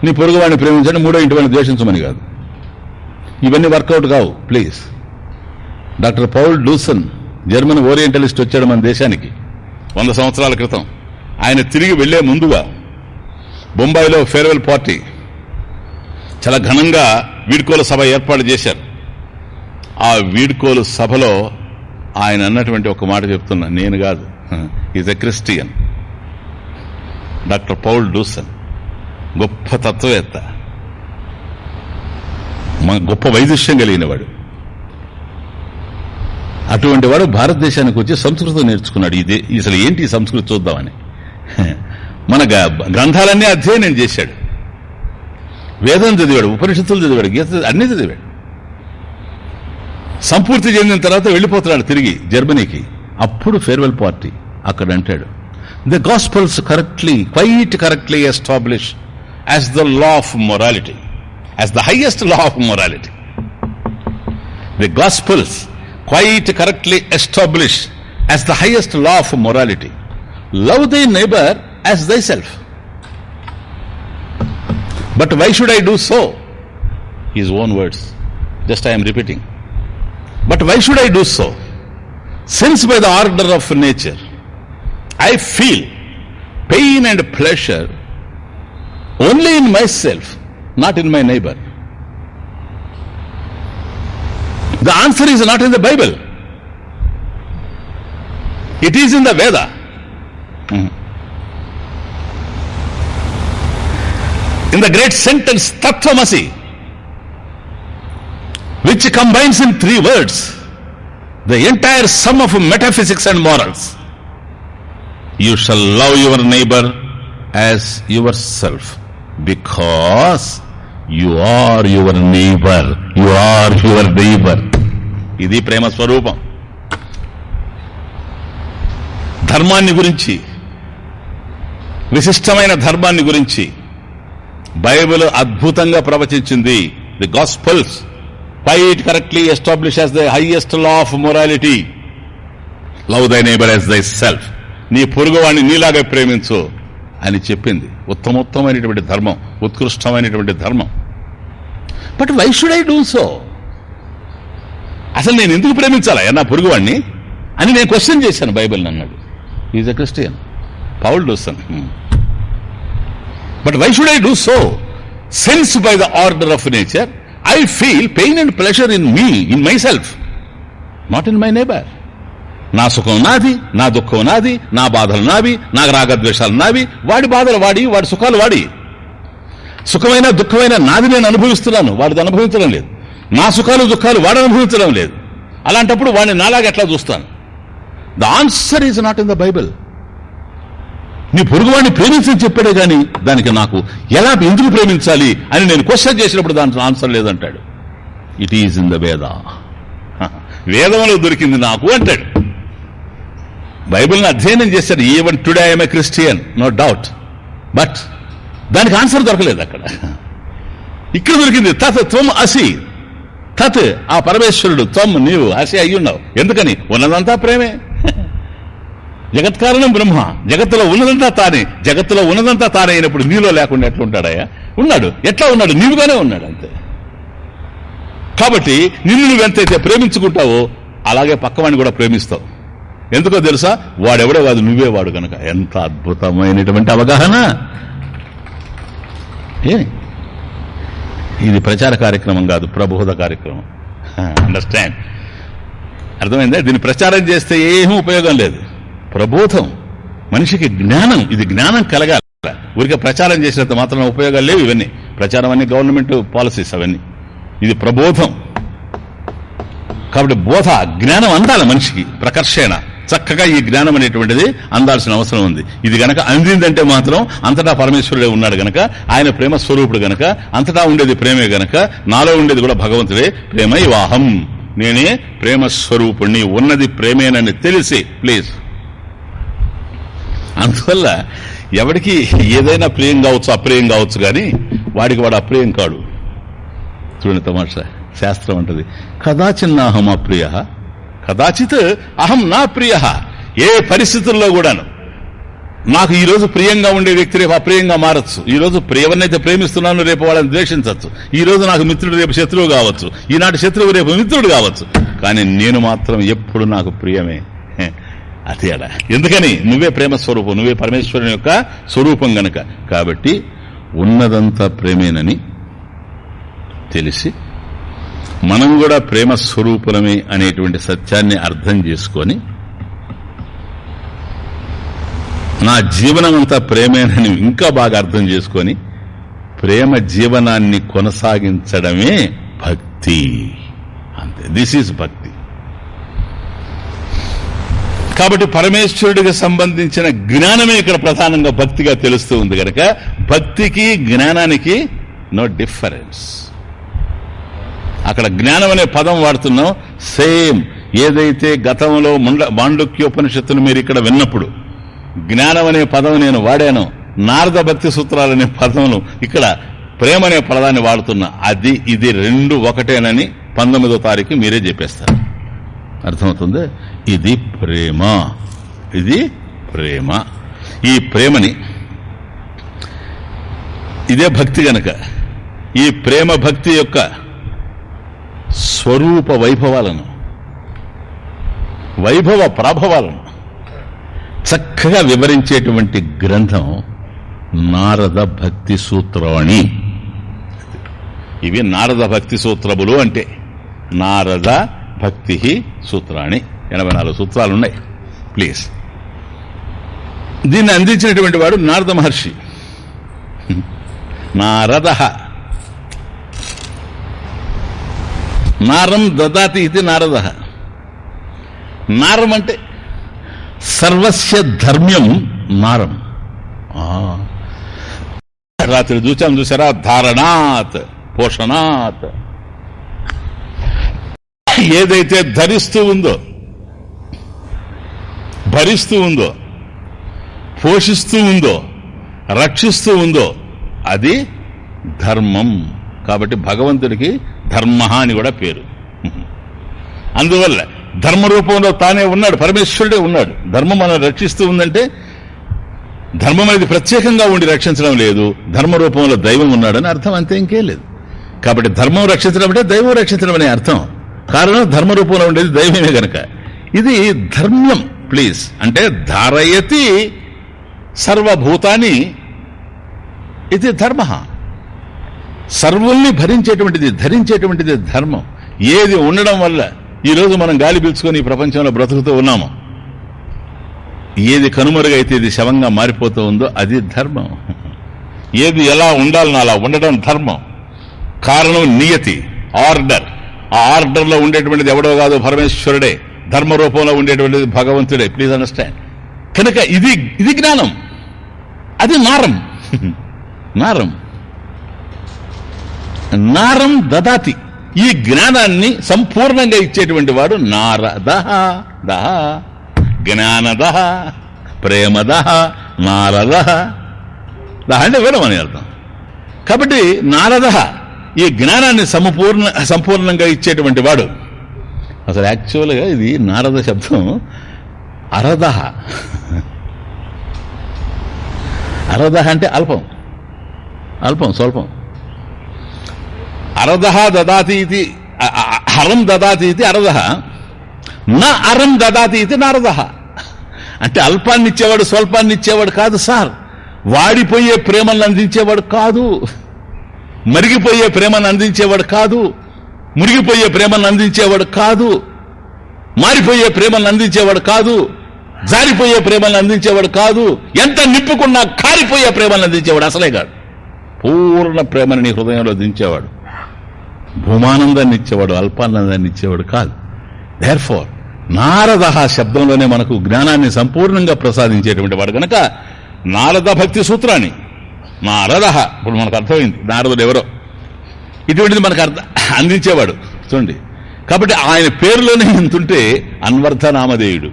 నీ పొరుగు వాడిని ప్రేమించండి మూడో ఇంటి వాడిని ద్వేషించమని కాదు. ఇవన్నీ వర్కౌట్ కావు please. Doctor Paul Deussen German orientalist వచ్చాడు మన దేశానికి. వంద సంవత్సరాల క్రితం. ఆయన తిరిగి వెళ్ళే ముందుగా బొంబాయిలో ఫేర్వెల్ పార్టీ చాలా ఘనంగా వీడ్కోలు సభ ఏర్పాటు చేశారు. ఆ వీడ్కోలు సభలో ఆయన అన్నటువంటి ఒక మాట చెప్తున్నా నేను కాదు. Is a Christian doctor Paul Deussen గొప్ప తత్వవేత్త. గొప్ప వైదుష్యం కలిగినవాడు. అటువంటి వాడు భారతదేశానికి వచ్చి సంస్కృతం నేర్చుకున్నాడు. ఇది అసలు ఏంటి సంస్కృతి చూద్దామని? మన గ- గ్రంథాలన్నీ అధ్యయనం చేశాడు. వేదం చదివాడు ఉపనిషత్తులు చదివాడు గీత చదివాడు, అన్ని చదివాడు. సంపూర్తి చెందిన తర్వాత వెళ్ళిపోతున్నాడు తిరిగి జర్మనీకి. అప్పుడు ఫేర్వెల్ పార్టీ అక్కడ అంటాడు. The gospels correctly quite correctly establish as the law of morality as the highest law of morality the gospels quite correctly established as the highest law of morality. Love thy neighbor as thyself. But why should I do so? His own words. Just I am repeating. But why should I do so? Since by the order of nature, I feel pain and pleasure only in myself, not in my neighbor. The answer is not in the Bible. It is in the Veda. Hmm. In the great sentence Tattvamasi, which combines in three words the entire sum of metaphysics and morals. You shall love your neighbor as yourself because you are your neighbor. You are your neighbor. ఇది ప్రేమ స్వరూపం. ధర్మాన్ని గురించి విశిష్టమైన ధర్మాన్ని గురించి బైబిల్ అద్భుతంగా ప్రవచించింది. The gospels quite correctly establish as the highest law of morality love thy neighbour as thyself నీ పొరుగువాణ్ణి నీలాగా ప్రేమించు అని చెప్పింది. ఉత్తమోత్తమైనటువంటి ధర్మం ఉత్కృష్టమైనటువంటి ధర్మం. But why should I do so అసలు నేను ఎందుకు ప్రేమించాలా నా పొరుగువాడిని అని నేను క్వశ్చన్ చేశాను బైబిల్ అన్నాడు. Is a Christian Paul Deussen but why should I do so sense by the order of nature I feel pain and and in me in myself not in my neighbour నా సుఖం నాది నా దుఃఖం నాది నా బాధలు నావి నా రాగద్వేషాలు నావి వాడి బాధలు వాడి వాడి సుఖాలు వాడి. సుఖమైన దుఃఖమైన నాది నేను అనుభవిస్తున్నాను వాడిది అనుభవించడం లేదు. నా సుఖాలు దుఃఖాలు వాడు అనుభవించడం లేదు. అలాంటప్పుడు వాడిని నాలాగా ఎట్లా చూస్తాను? The answer is not in the Bible నీ పొరుగువాడిని ప్రేమించని చెప్పాడే గాని దానికి నాకు ఎలా ఎందుకు ప్రేమించాలి అని నేను క్వశ్చన్ చేసినప్పుడు దానికి answer లేదంటాడు. It is in the Veda వేదంలో దొరికింది నాకు అంటాడు. బైబిల్ని అధ్యయనం చేశాడు. Even today I'm a Christian no doubt but దానికి ఆన్సర్ దొరకలేదు అక్కడ. ఇక్కడ దొరికింది తత్ త్వం అసి. తత్ ఆ పరమేశ్వరుడు త్వం నీవు అసి అయ్యున్నావు ఎందుకని? ఉన్నదంతా ప్రేమే. జగత్ కారణం బ్రహ్మ. జగత్తులో ఉన్నదంతా తానే. జగత్తులో ఉన్నదంతా తానే అయినప్పుడు నీలో లేకుండా ఎట్లా ఉంటాడయ్యా? ఉన్నాడు. ఎట్లా ఉన్నాడు? నీవుగానే ఉన్నాడు అంతే. కాబట్టి నిన్ను నువ్వు ఎంతైతే ప్రేమించుకుంటావో అలాగే పక్కవాడిని కూడా ప్రేమిస్తావు. ఎందుకో తెలుసా? వాడెవడే కాదు నువ్వే వాడు కనుక ఎంత అద్భుతమైనటువంటి అవగాహన! ఏ? ఇది ప్రచార కార్యక్రమం కాదు ప్రబోధ కార్యక్రమం. అండర్స్టాండ్ అర్థమైందా? దీన్ని ప్రచారం చేస్తే ఏమీ ఉపయోగం లేదు. ప్రబోధం మనిషికి జ్ఞానం ఇది జ్ఞానం కలగాలి. ఊరికే ప్రచారం చేసినంత మాత్రం ఉపయోగాలు లేవు ఇవన్నీ. ప్రచారం అన్ని గవర్నమెంట్ పాలసీస్ అవన్నీ. ఇది ప్రబోధం. కాబట్టి బోధ జ్ఞానం అందాలి మనిషికి ప్రకర్షణ. చక్కగా ఈ జ్ఞానం అనేటువంటిది అందాల్సిన అవసరం ఉంది. ఇది గనక అందిందంటే మాత్రం అంతటా పరమేశ్వరుడే ఉన్నాడు గనక ఆయన ప్రేమ స్వరూపుడు గనక అంతటా ఉండేది ప్రేమే గనక నాలో ఉండేది కూడా భగవంతుడే. ప్రేమ వివాహం నేనే ప్రేమ స్వరూపుణ్ణి ఉన్నది ప్రేమేనని తెలిసి ప్లీజ్. అందువల్ల ఎవడికి ఏదైనా ప్రియం కావచ్చు అప్రియం కావచ్చు కానీ వాడికి వాడు అప్రియం కాడు. చూడండి తమాషా శాస్త్రం అంటది. కదాచిన్నాహం అప్రియ. కదాచిత్ అహం నా ప్రియ. ఏ పరిస్థితుల్లో కూడాను. నాకు ఈ రోజు ప్రియంగా ఉండే వ్యక్తి రేపు అప్రియంగా మారచ్చు. ఈ రోజు ఎవరినైతే ప్రేమిస్తున్నాను రేపు వాళ్ళని ద్వేషించవచ్చు ఈ రోజు నాకు మిత్రుడు రేపు శత్రువు కావచ్చు. ఈనాటి శత్రువు రేపు మిత్రుడు కావచ్చు. కానీ నేను మాత్రం ఎప్పుడు నాకు ప్రియమే. అది అడా ఎందుకని? నువ్వే ప్రేమ స్వరూపం నువ్వే పరమేశ్వరుని యొక్క స్వరూపం గనక. కాబట్టి ఉన్నదంతా ప్రేమేనని తెలిసి మనం కూడా ప్రేమ స్వరూపులమే అనేటువంటి సత్యాన్ని అర్థం చేసుకొని నా జీవనం అంతా ప్రేమేనని ఇంకా బాగా అర్థం చేసుకొని ప్రేమ జీవనాన్ని కొనసాగించడమే భక్తి. అంతే. దిస్ ఈజ్ భక్తి. కాబట్టి పరమేశ్వరుడికి సంబంధించిన జ్ఞానమే ఇక్కడ ప్రధానంగా భక్తిగా తెలుస్తూ ఉంది కనుక భక్తికి జ్ఞానానికి నో డిఫరెన్స్ అక్కడ జ్ఞానం అనే పదం వాడుతున్నాం. సేమ్ ఏదైతే గతంలో ముండ మాండుక్యోపనిషత్తును మీరు ఇక్కడ విన్నప్పుడు జ్ఞానం అనే పదం నేను వాడాను నారద భక్తి సూత్రాలనే పదమును ఇక్కడ ప్రేమ అనే పదాన్ని వాడుతున్నా. అది ఇది రెండు ఒకటేనని పంతొమ్మిదో తారీఖు మీరే చెప్పేస్తారు. అర్థమవుతుంది? ఇది ప్రేమ. ఇది ప్రేమ. ఈ ప్రేమని ఇదే భక్తి గనక ఈ ప్రేమ భక్తి యొక్క స్వరూప వైభవాలను వైభవ ప్రాభవాలను చక్కగా వివరించేటువంటి గ్రంథం నారద భక్తి సూత్రాణి. ఇవి నారద భక్తి సూత్రములు అంటే నారద భక్తి సూత్రాణి. ఎనభై నాలుగు సూత్రాలు ఉన్నాయి ప్లీజ్. దీన్ని అందించినటువంటి వాడు నారద మహర్షి. నారద. నారం దదాతి ఇది నారద. నారం అంటే సర్వస్య ధర్మ్యం నారం. రాత్రి చూసాం చూసారా? ధారణాత్ పోషణాత్. ఏదైతే ధరిస్తూ ఉందో భరిస్తూ ఉందో పోషిస్తూ ఉందో రక్షిస్తూ ఉందో అది ధర్మం. కాబట్టి భగవంతుడికి ధర్మ అని కూడా పేరు. అందువల్ల ధర్మ రూపంలో తానే ఉన్నాడు పరమేశ్వరుడే ఉన్నాడు. ధర్మం మనం రక్షిస్తూ ఉందంటే ధర్మం అనేది ప్రత్యేకంగా ఉండి రక్షించడం లేదు ధర్మ రూపంలో దైవం ఉన్నాడని అర్థం అంతే ఇంకే లేదు. కాబట్టి ధర్మం రక్షించడం అంటే దైవం రక్షించడం అనే అర్థం. కారణం ధర్మ రూపంలో ఉండేది దైవమే గనక. ఇది ధర్మ్యం ప్లీజ్. అంటే ధారయతి సర్వభూతాన్ని ఇది ధర్మ. సర్వుల్ని భరించేటువంటిది ధరించేటువంటిది ధర్మం. ఏది ఉండడం వల్ల ఈరోజు మనం గాలి పీల్చుకొని ఈ ప్రపంచంలో బ్రతుకుతూ ఉన్నాము. ఏది కనుమరుగైతే ఇది శవంగా మారిపోతూ ఉందో అది ధర్మం. ఏది ఎలా ఉండాలని అలా ఉండడం ధర్మం. కారణం నియతి ఆర్డర్. ఆ ఆర్డర్లో ఉండేటువంటిది ఎవడో కాదు పరమేశ్వరుడే. ధర్మ రూపంలో ఉండేటువంటిది భగవంతుడే. ప్లీజ్ అండర్స్టాండ్ కనుక ఇది ఇది జ్ఞానం. అది నారం నారం <laughs> నారం దదాతి. ఈ జ్ఞానాన్ని సంపూర్ణంగా ఇచ్చేటువంటి వాడు నారద. దహ జ్ఞానద. ప్రేమద. నారద. దహ అంటే వీరమని అర్థం. కాబట్టి నారద ఈ జ్ఞానాన్ని సంపూర్ణ సంపూర్ణంగా ఇచ్చేటువంటి వాడు. అసలు యాక్చువల్గా ఇది నారద శబ్దం. అరద. అరద అంటే అల్పం. అల్పం స్వల్పం. అరద దదాతి ఇది. హరం దదాతి ఇది అరద నా అరం దదాతి ఇది నారద అంటే అల్పాన్ని ఇచ్చేవాడు స్వల్పాన్ని ఇచ్చేవాడు కాదు సార్. వాడిపోయే ప్రేమను అందించేవాడు కాదు. మరిగిపోయే ప్రేమను అందించేవాడు కాదు. మురిగిపోయే ప్రేమను అందించేవాడు కాదు. మారిపోయే ప్రేమను అందించేవాడు కాదు. జారిపోయే ప్రేమను అందించేవాడు కాదు. ఎంత నిప్పుకున్నా కారిపోయే ప్రేమను అందించేవాడు అసలే కాదు. పూర్ణ ప్రేమని నీ హృదయంలో దించేవాడు. భూమానందాన్ని ఇచ్చేవాడు అల్పానందాన్ని ఇచ్చేవాడు కాదు. దేర్ ఫోర్ నారద శబ్దంలోనే మనకు జ్ఞానాన్ని సంపూర్ణంగా ప్రసాదించేటువంటి వాడు గనక నారద భక్తి సూత్రాన్ని. నారద ఇప్పుడు మనకు అర్థమైంది నారదుడు ఎవరో. ఇటువంటిది మనకు అర్థ అందించేవాడు. చూడండి. కాబట్టి ఆయన పేరులోనే ఎంతుంటే అన్వర్ధ నామధేయుడు.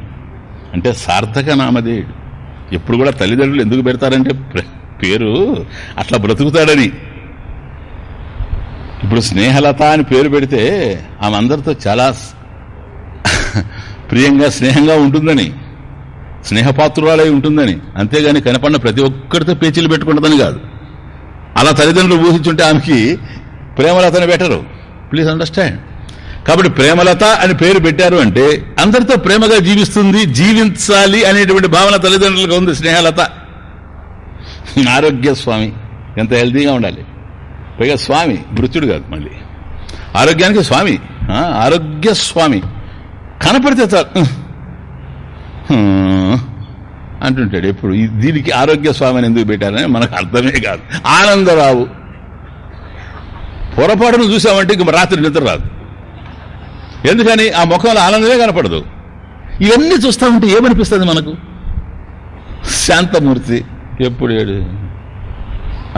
అంటే సార్థక నామధేయుడు. ఎప్పుడు కూడా తల్లిదండ్రులు ఎందుకు పెడతారంటే పేరు అట్లా బ్రతుకుతాడని. ఇప్పుడు స్నేహలత అని పేరు పెడితే ఆమె అందరితో చాలా ప్రియంగా స్నేహంగా ఉంటుందని స్నేహపాత్రురాలై ఉంటుందని అంతేగాని కనపడిన ప్రతి ఒక్కరితో పేచీలు పెట్టుకుంటుందని కాదు. అలా తల్లిదండ్రులు ఊహించుంటే ఆమెకి ప్రేమలతని పెట్టరు ప్లీజ్ అండర్స్టాండ్ కాబట్టి ప్రేమలత అని పేరు పెట్టారు అంటే అందరితో ప్రేమగా జీవిస్తుంది జీవించాలి అనేటువంటి భావన తల్లిదండ్రులకు ఉంది స్నేహలత. ఆరోగ్య స్వామి ఎంత హెల్తీగా ఉండాలి. పైగా స్వామి మృత్యుడు కాదు మళ్ళీ. ఆరోగ్యానికి స్వామి ఆ, ఆరోగ్య స్వామి. కనపడితే చాలు. అంటుంటాడు ఎప్పుడు. దీనికి ఆరోగ్య స్వామిని ఎందుకు పెట్టారని మనకు అర్థమే కాదు. ఆనందరావు. పొరపాటును చూసామంటే ఇంక రాత్రి నిద్ర రాదు. ఎందుకని? ఆ ముఖంలో ఆనందమే కనపడదు. ఇవన్నీ చూస్తా ఉంటే ఏమనిపిస్తుంది మనకు? శాంతమూర్తి ఎప్పుడు ఏడు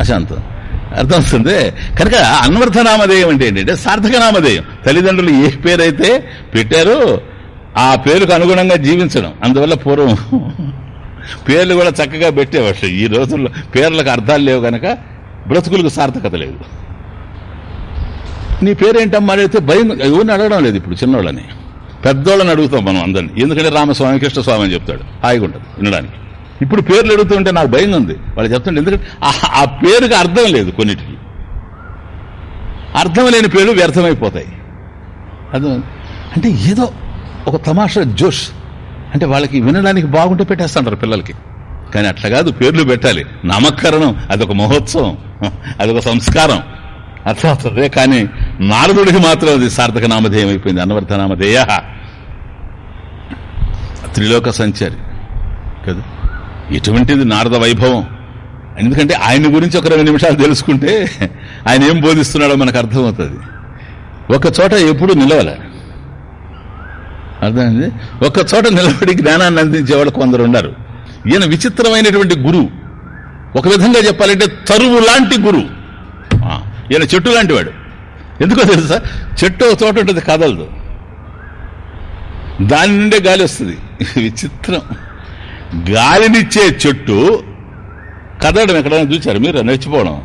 అశాంతం. అర్థమవుతుంది? కనుక అన్వర్థ నామధేయం అంటే ఏంటంటే సార్థక నామధేయం. తల్లిదండ్రులు ఏ పేరైతే పెట్టారో ఆ పేరుకు అనుగుణంగా జీవించడం. అందువల్ల పూర్వం పేర్లు కూడా చక్కగా పెట్టేవాళ్ళు. ఈ రోజుల్లో పేర్లకు అర్థాలు లేవు కనుక బ్రతుకులకు సార్థకత లేదు. నీ పేరేంటమ్మా అడిగితే భయం ఎవరిని అడగడం లేదు ఇప్పుడు చిన్నోళ్ళని. పెద్దోళ్ళని అడుగుతాం మనం అందరిని. ఎందుకంటే రామస్వామి కృష్ణస్వామి అని చెప్తాడు. హాయిగా ఉంటుంది వినడానికి. ఇప్పుడు పేర్లు అడుగుతుంటే నాకు భయంగా ఉంది. వాళ్ళు చెప్తుంటే ఎందుకంటే ఆ- పేరుకి అర్థం లేదు కొన్నిటికి. అర్థం లేని పేర్లు వ్యర్థమైపోతాయి. అర్థం అంటే ఏదో ఒక తమాషా జోష్. అంటే వాళ్ళకి వినడానికి బాగుంటే పెట్టేస్తుంటారు పిల్లలకి. కానీ అట్లా కాదు పేర్లు పెట్టాలి. నామకరణం అదొక మహోత్సవం అదొక సంస్కారం. అట్లా కానీ నారదుడికి మాత్రం అది సార్థక నామధేయం అయిపోయింది. అనవర్త నామధేయ. త్రిలోక సంచారి. కదా? ఎటువంటిది నారద వైభవం? ఎందుకంటే ఆయన గురించి ఒక రెండు నిమిషాలు తెలుసుకుంటే ఆయన ఏం బోధిస్తున్నాడో మనకు అర్థమవుతుంది. ఒక చోట ఎప్పుడు నిలవలే. అర్థమైంది? ఒక చోట నిలబడి జ్ఞానాన్ని అందించేవాళ్ళు కొందరు ఉన్నారు. ఈయన విచిత్రమైనటువంటి గురువు ఒక విధంగా చెప్పాలంటే తరువు లాంటి గురువు ఈయన చెట్టు లాంటి వాడు. ఎందుకో తెలుసా? చెట్టు ఒక చోట ఉంటుంది కదలదు. దాని నుండే గాలి వస్తుంది. విచిత్రం. గాలినిచ్చే చెట్టు కదలడం ఎక్కడైనా చూసారు మీరు? నడిచిపోవడం.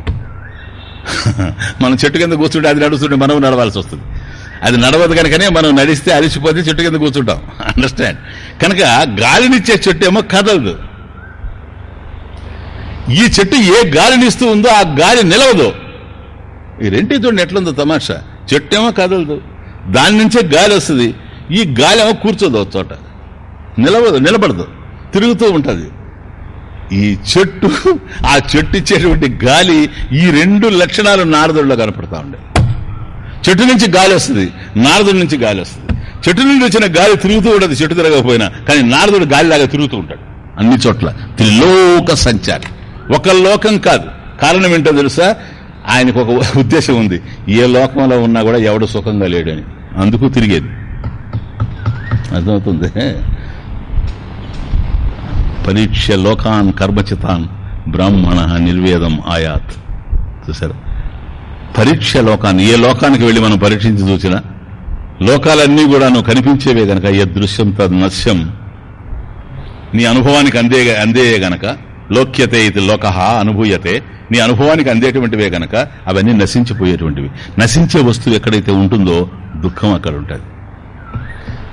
<laughs> మనం చెట్టు కింద కూర్చుంటే అది నడుస్తుంటే మనం నడవాల్సి వస్తుంది. అది నడవదు కనుకనే మనం నడిస్తే అలిసిపోతే చెట్టు కింద కూర్చుంటాం. <laughs> అండర్స్టాండ్ కనుక గాలినిచ్చే చెట్టు ఏమో కదలదు. ఈ చెట్టు ఏ గాలినిస్తూ ఉందో ఆ గాలి నిలవదు. ఈ రెంటి చూడండి ఎట్లుందో తమాషా. చెట్టు ఏమో కదలదు. దాని నుంచే గాలి వస్తుంది. ఈ గాలి ఏమో కూర్చోదు ఒక చోట. నిలవదు నిలబడదు. తిరుగుతూ ఉంటుంది. ఈ చెట్టు ఆ చెట్టు ఇచ్చేటువంటి గాలి ఈ రెండు లక్షణాలు నారదుడిలో కనపడతా ఉండే. చెట్టు నుంచి గాలి వస్తుంది నారదుడి నుంచి గాలి వస్తుంది. చెట్టు నుండి వచ్చిన గాలి తిరుగుతూ ఉండదు చెట్టు తిరగకపోయినా కానీ నారదుడు గాలిలాగా తిరుగుతూ ఉంటాడు. అన్ని చోట్ల. త్రిలోక సంచారి. ఒక లోకం కాదు. కారణం ఏంటో తెలుసా? ఆయనకు ఒక ఉద్దేశం ఉంది. ఏ లోకంలో ఉన్నా కూడా ఎవడు సుఖంగా లేడని అందుకు తిరిగేది. అర్థమవుతుంది? పరీక్ష లోకాన్ కర్మచితాన్ బ్రాహ్మణ నిర్వేదం ఆయాత్. చూసారు పరీక్ష లోకాన్ని ఏ లోకానికి వెళ్ళి మనం పరీక్షించి చూసినా లోకాలన్నీ కూడా నువ్వు కనిపించేవే గనక ఏ దృశ్యం తద్ నశ్యం. నీ అనుభవానికి అందే అందే గనక లోక్యతే ఇది లోక అనుభూయతే నీ అనుభవానికి అందేటువంటివే గనక అవన్నీ నశించిపోయేటువంటివి. నశించే వస్తువు ఎక్కడైతే ఉంటుందో దుఃఖం అక్కడ ఉంటుంది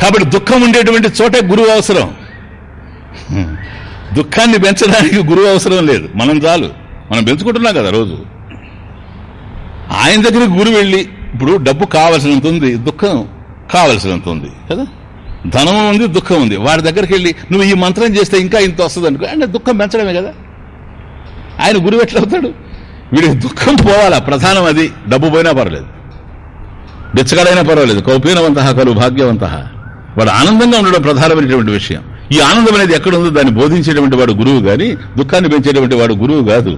కాబట్టి దుఃఖం ఉండేటువంటి చోటే గురువు అవసరం. దుఃఖాన్ని పెంచడానికి గురువు అవసరం లేదు. మనం చాలు. మనం పెంచుకుంటున్నాం కదా రోజు. ఆయన దగ్గరికి గురువు వెళ్ళి ఇప్పుడు డబ్బు కావలసినంత ఉంది దుఃఖం కావలసినంత ఉంది కదా? ధనం ఉంది దుఃఖం ఉంది. వాడి దగ్గరికి వెళ్ళి నువ్వు ఈ మంత్రం చేస్తే ఇంకా ఇంత వస్తుంది అనుకో అంటే దుఃఖం పెంచడమే కదా. ఆయన గురువు ఎట్లవుతాడు వీడికి దుఃఖం పోవాలా? ప్రధానం అది. డబ్బు పోయినా పర్వాలేదు. బిచ్చగాడైనా పర్వాలేదు. కౌపీనవంత కలు భాగ్యవంత. వాడు ఆనందంగా ఉండడం ప్రధానమైనటువంటి విషయం. ఈ ఆనందం అనేది ఎక్కడ ఉందో దాన్ని బోధించేటువంటి వాడు గురువు గాని దుఃఖాన్ని పెంచేటువంటి వాడు గురువు కాదు.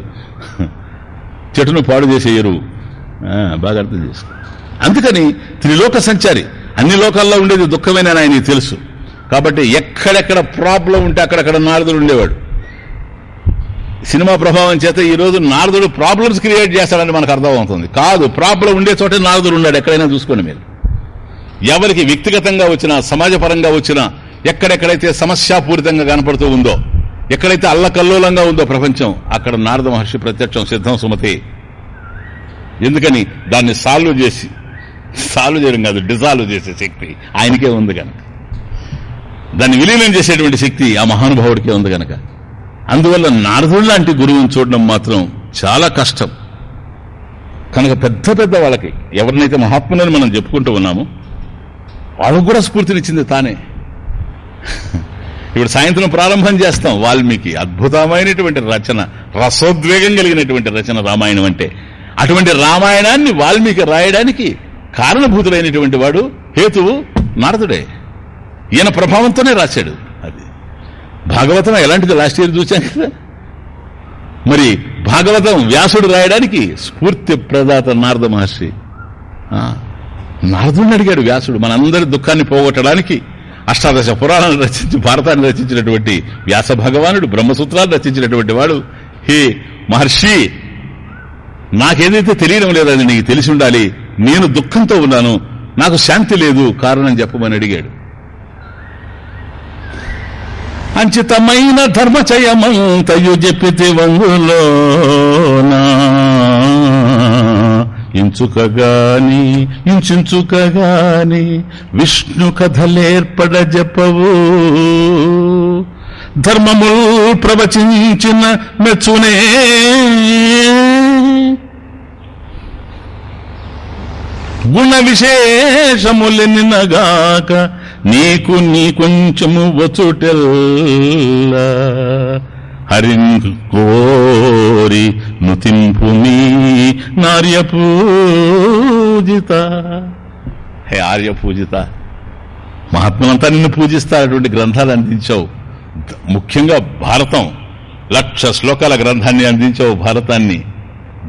చెట్టును పాడు చేసే ఎరువు. ఆ, బాగా అర్థం చేసుకో. అందుకని త్రిలోక సంచారి అన్ని లోకాల్లో ఉండేది దుఃఖమేనని ఆయనకి తెలుసు. కాబట్టి ఎక్కడెక్కడ ప్రాబ్లం ఉంటే అక్కడక్కడ నారదుడు ఉండేవాడు. సినిమా ప్రభావం చేత ఈ రోజు నారదుడు ప్రాబ్లమ్స్ క్రియేట్ చేస్తాడని మనకు అర్థమవుతుంది. కాదు ప్రాబ్లం ఉండే చోటే నారదుడు ఉన్నాడు ఎక్కడైనా చూసుకోండి మీరు. ఎవరికి వ్యక్తిగతంగా వచ్చినా సమాజపరంగా వచ్చినా ఎక్కడెక్కడైతే సమస్యాపూరితంగా కనపడుతూ ఉందో ఎక్కడైతే అల్లకల్లోలంగా ఉందో ప్రపంచం అక్కడ నారద మహర్షి ప్రత్యక్షం సిద్ధం సుమతి. ఎందుకని? దాన్ని సాల్వ్ చేసి సాల్వ్ చేయడం కాదు డిజాల్వ్ చేసే శక్తి ఆయనకే ఉంది కనుక దాన్ని విలీనం చేసేటువంటి శక్తి ఆ మహానుభావుడికే ఉంది కనుక అందువల్ల నారదుడు లాంటి గురువుని చూడడం మాత్రం చాలా కష్టం. కనుక పెద్ద పెద్ద వాళ్ళకి ఎవరినైతే మహాత్ములని మనం చెప్పుకుంటూ ఉన్నామో వాళ్ళకు కూడా స్ఫూర్తినిచ్చింది తానే. ఇప్పుడు సాయంత్రం ప్రారంభం చేస్తాం వాల్మీకి. అద్భుతమైనటువంటి రచన రసోద్వేగం కలిగినటువంటి రచన రామాయణం అంటే. అటువంటి రామాయణాన్ని వాల్మీకి రాయడానికి కారణభూతులైనటువంటి వాడు హేతువు నారదుడే. ఈయన ప్రభావంతోనే రాశాడు అది. భాగవతం ఎలాంటిది లాస్ట్ ఇయర్ చూశాం కదా. మరి భాగవతం వ్యాసుడు రాయడానికి స్ఫూర్తి ప్రదాత నారద మహర్షి. ఆ, నారదుడిని అడిగాడు వ్యాసుడు మనందరి దుఃఖాన్ని పోగొట్టడానికి అష్టాదశ పురాణాలు రచించి భారతాన్ని రచించినటువంటి వ్యాస భగవానుడు బ్రహ్మసూత్రాలు రచించినటువంటి వాడు హే మహర్షి నాకేదైతే తెలియడం లేదని నీకు తెలిసి ఉండాలి నేను దుఃఖంతో ఉన్నాను నాకు శాంతి లేదు కారణం చెప్పమని అడిగాడు. అంచితమైన ధర్మచయమంతయు చెప్పితే వంగులోనా? ఇంచుకగాని ఇంచుకగాని విష్ణు కథలేర్పడ జపవు ధర్మము ప్రవచించిన మెచ్చునే. గుణ విశేషములెనినగాక నీకు నీ కొంచెము వచ్చుటెల్లా. హరిన్ కోరి నుతింపు మీ నార్య పూజిత హే ఆర్య పూజిత మహాత్ములంతా నిన్ను పూజిస్తారటువంటి గ్రంథాలు అందించావు. ముఖ్యంగా భారతం లక్ష శ్లోకాల గ్రంథాన్ని అందించావు భారతాన్ని.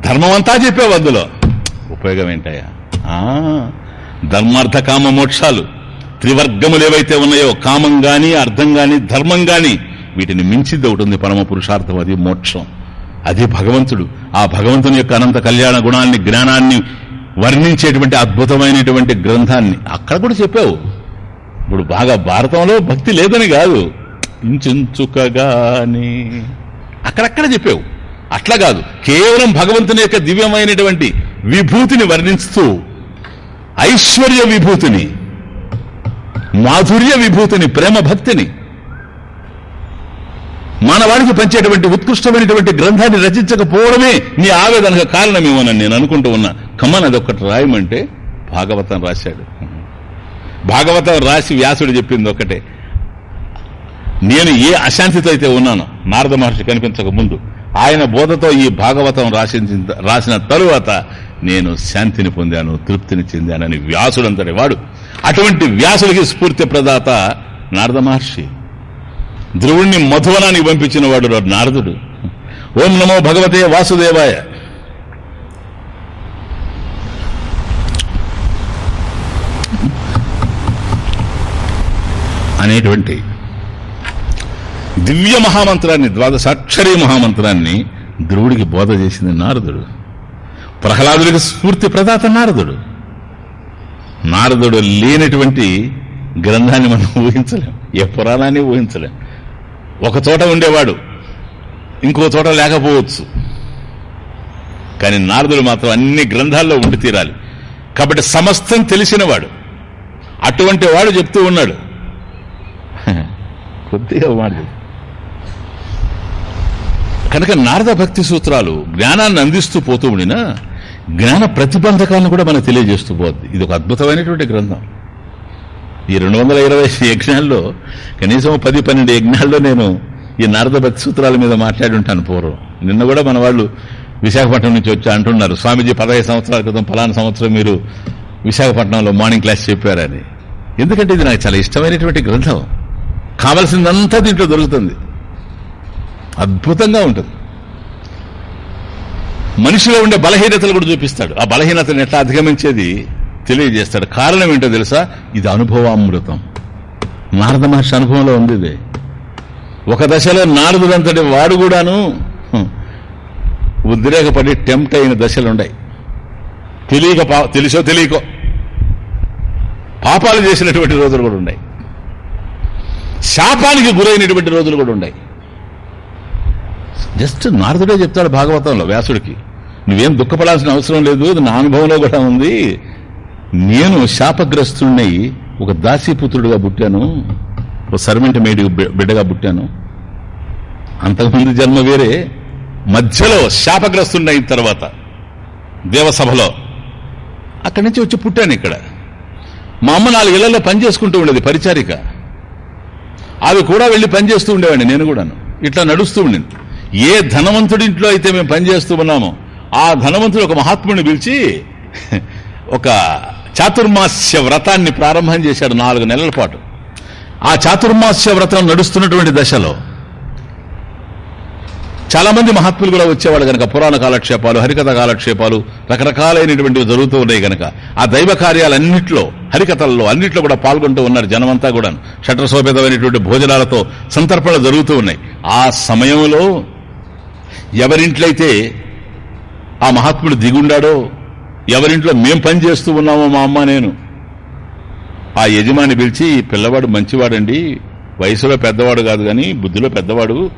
ధర్మమంతా చెప్పావు అందులో. ఉపయోగం ఏంటయ్యా ఆ, ధర్మార్థ కామ మోక్షాలు. త్రివర్గములు ఏవైతే ఉన్నాయో కామం గాని అర్థం గాని ధర్మం గాని వీటిని మించింది ఒకటి ఉంది పరమ పురుషార్థం అది మోక్షం. అది భగవంతుడు. ఆ భగవంతుని యొక్క అనంత కళ్యాణ గుణాన్ని జ్ఞానాన్ని వర్ణించేటువంటి అద్భుతమైనటువంటి గ్రంథాన్ని అక్కడ కూడా చెప్పావు. ఇప్పుడు బాగా భారతంలో భక్తి లేదని కాదు. ఇంచుకగాని అక్కడక్కడ చెప్పావు. అట్లా కాదు. కేవలం భగవంతుని యొక్క దివ్యమైనటువంటి విభూతిని వర్ణిస్తూ ఐశ్వర్య విభూతిని మాధుర్య విభూతిని ప్రేమ భక్తిని మానవాడికి పంచేటువంటి ఉత్కృష్టమైనటువంటి గ్రంథాన్ని రచించకపోవడమే నీ ఆవేదనకు కారణమేమోనని నేను అనుకుంటూ ఉన్నా. కమ్మన్ అదొక్కటి రాయమంటే భాగవతం రాశాడు. భాగవతం రాసి వ్యాసుడు చెప్పింది ఒక్కటే. నేను ఏ అశాంతితో అయితే ఉన్నానో నారద మహర్షి కనిపించక ముందు ఆయన బోధతో ఈ భాగవతం రాసిన రాసిన తరువాత నేను శాంతిని పొందాను తృప్తిని చెందానని వ్యాసుడంతటి వాడు అటువంటి వ్యాసుడికి స్ఫూర్తి ప్రదాత నారద మహర్షి. ధ్రువుణ్ణి మధువనానికి పంపించిన వాడు నారదుడు. ఓం నమో భగవతే వాసుదేవాయ. అనేటువంటి దివ్య మహామంత్రాన్ని ద్వాదశాక్షరీ మహామంత్రాన్ని ధ్రువుడికి బోధ చేసింది నారదుడు. ప్రహ్లాదుడికి స్ఫూర్తి ప్రదాత నారదుడు. నారదుడు లేనటువంటి గ్రంథాన్ని మనం ఊహించలేం. ఏ పురాణాన్ని ఊహించలేం. ఒక చోట ఉండేవాడు. ఇంకో చోట లేకపోవచ్చు. కానీ నారదుడు మాత్రం అన్ని గ్రంథాల్లో ఉండి తీరాలి. కాబట్టి సమస్తం తెలిసినవాడు. అటువంటి వాడు చెప్తూ ఉన్నాడు. <laughs> కొద్దిగా వాడు కనుక నారద భక్తి సూత్రాలు జ్ఞానాన్ని అందిస్తూ పోతూ ఉండినా జ్ఞాన ప్రతిబంధకాలను కూడా మనకు తెలియజేస్తూ పోద్ది. ఇది ఒక అద్భుతమైనటువంటి గ్రంథం. ఈ రెండు వందల ఇరవై యజ్ఞాల్లో కనీసం పది పన్నెండు యజ్ఞాల్లో నేను ఈ నారద భక్తి సూత్రాల మీద మాట్లాడి ఉంటాను పూర్వం. నిన్న కూడా మన వాళ్ళు విశాఖపట్నం నుంచి వచ్చి అంటున్నారు స్వామీజీ పదహైదు సంవత్సరాల క్రితం ఫలానా సంవత్సరం మీరు విశాఖపట్నంలో మార్నింగ్ క్లాస్ చెప్పారని. ఎందుకంటే ఇది నాకు చాలా ఇష్టమైనటువంటి గ్రంథం. కావలసిందంతా దీంట్లో దొరుకుతుంది. అద్భుతంగా ఉంటుంది. మనిషిలో ఉండే బలహీనతలు కూడా చూపిస్తాడు. ఆ బలహీనతను ఎట్లా అధిగమించేది? తెలియజేస్తాడు. కారణం ఏంటో తెలుసా? ఇది అనుభవామృతం. నారద మహర్షి అనుభవంలో ఉంది ఇది. ఒక దశలో నారదుడంతటి వాడు కూడాను ఉద్రేకపడి టెంప్ట్ అయిన దశలు ఉన్నాయి తెలియక పా- తెలుసో తెలియకో. పాపాలు చేసినటువంటి రోజులు కూడా ఉన్నాయి శాపానికి గురైనటువంటి రోజులు కూడా ఉన్నాయి జస్ట్ నారదుడే చెప్తాడు భాగవతంలో వ్యాసుడికి. నువ్వేం దుఃఖపడాల్సిన అవసరం లేదు నా అనుభవంలో కూడా ఉంది. నేను శాపగ్రస్తున్నై ఒక దాసీపుత్రుడిగా పుట్టాను ఒక సర్వెంట్ మేడి బిడ్డగా పుట్టాను. అంతకుముందు జన్మ వేరే మధ్యలో శాపగ్రస్తున్నైన తర్వాత దేవసభలో అక్కడి నుంచి వచ్చి పుట్టాను ఇక్కడ. మా అమ్మ నాలుగు ఇళ్ళలో పని చేసుకుంటూ ఉండేది పరిచారిక. అవి కూడా వెళ్ళి పనిచేస్తూ ఉండేవాడిని నేను కూడాను. ఇట్లా నడుస్తూ ఉండింది. ఏ ధనవంతుడింట్లో అయితే మేము పనిచేస్తూ ఉన్నామో ఆ ధనవంతుడు ఒక మహాత్ముడిని పిలిచి ఒక చాతుర్మాస్య వ్రతాన్ని ప్రారంభం చేశాడు నాలుగు నెలల పాటు. ఆ చాతుర్మాస్య వ్రతం నడుస్తున్నటువంటి దశలో చాలామంది మహాత్ములు కూడా వచ్చేవాళ్ళు కనుక పురాణ కాలక్షేపాలు హరికథ కాలక్షేపాలు రకరకాలైనటువంటివి జరుగుతూ ఉన్నాయి కనుక ఆ దైవ కార్యాలన్నింటిలో హరికథల్లో అన్నింటిలో కూడా పాల్గొంటూ ఉన్నారు జనమంతా కూడా. షట్రసోపేతమైనటువంటి భోజనాలతో సంతర్పణలు జరుగుతూ ఉన్నాయి. ఆ సమయంలో ఎవరింట్లయితే ఆ మహాత్ముడు దిగుండాడో ఎవరింట్లో మేం పని చేస్తూ ఉన్నామో మా అమ్మ నేను. ఆ యజమాని పిలిచి "ఈ పిల్లవాడు మంచివాడండి వయసులో పెద్దవాడు కాదు కానీ బుద్ధిలో పెద్దవాడు.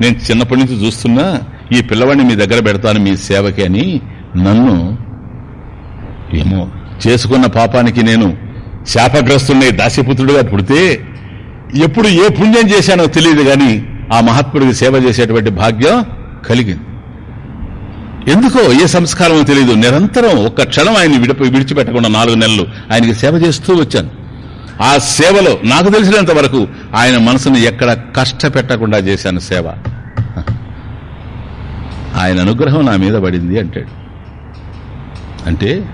నేను చిన్నప్పటి నుంచి చూస్తున్నా ఈ పిల్లవాడిని మీ దగ్గర పెడతాను మీ సేవకి అని నన్ను ఏమో చేసుకున్న పాపానికి నేను శాపగ్రస్తున్నే దాస్యపుత్రుడిగా పుడితే ఎప్పుడు ఏ పుణ్యం చేశానో తెలియదు కానీ ఆ మహాత్ముడికి సేవ చేసేటువంటి భాగ్యం కలిగింది. ఎందుకో ఏ సంస్కారమో తెలియదు. నిరంతరం ఒక్క క్షణం ఆయన విడిపి విడిచిపెట్టకుండా నాలుగు నెలలు ఆయనకి సేవ చేస్తూ వచ్చాను. ఆ సేవలో నాకు తెలిసినంత వరకు ఆయన మనసును ఎక్కడ కష్టపెట్టకుండా చేశాను సేవ. ఆయన అనుగ్రహం నా మీద పడింది అంటాడు. అంటే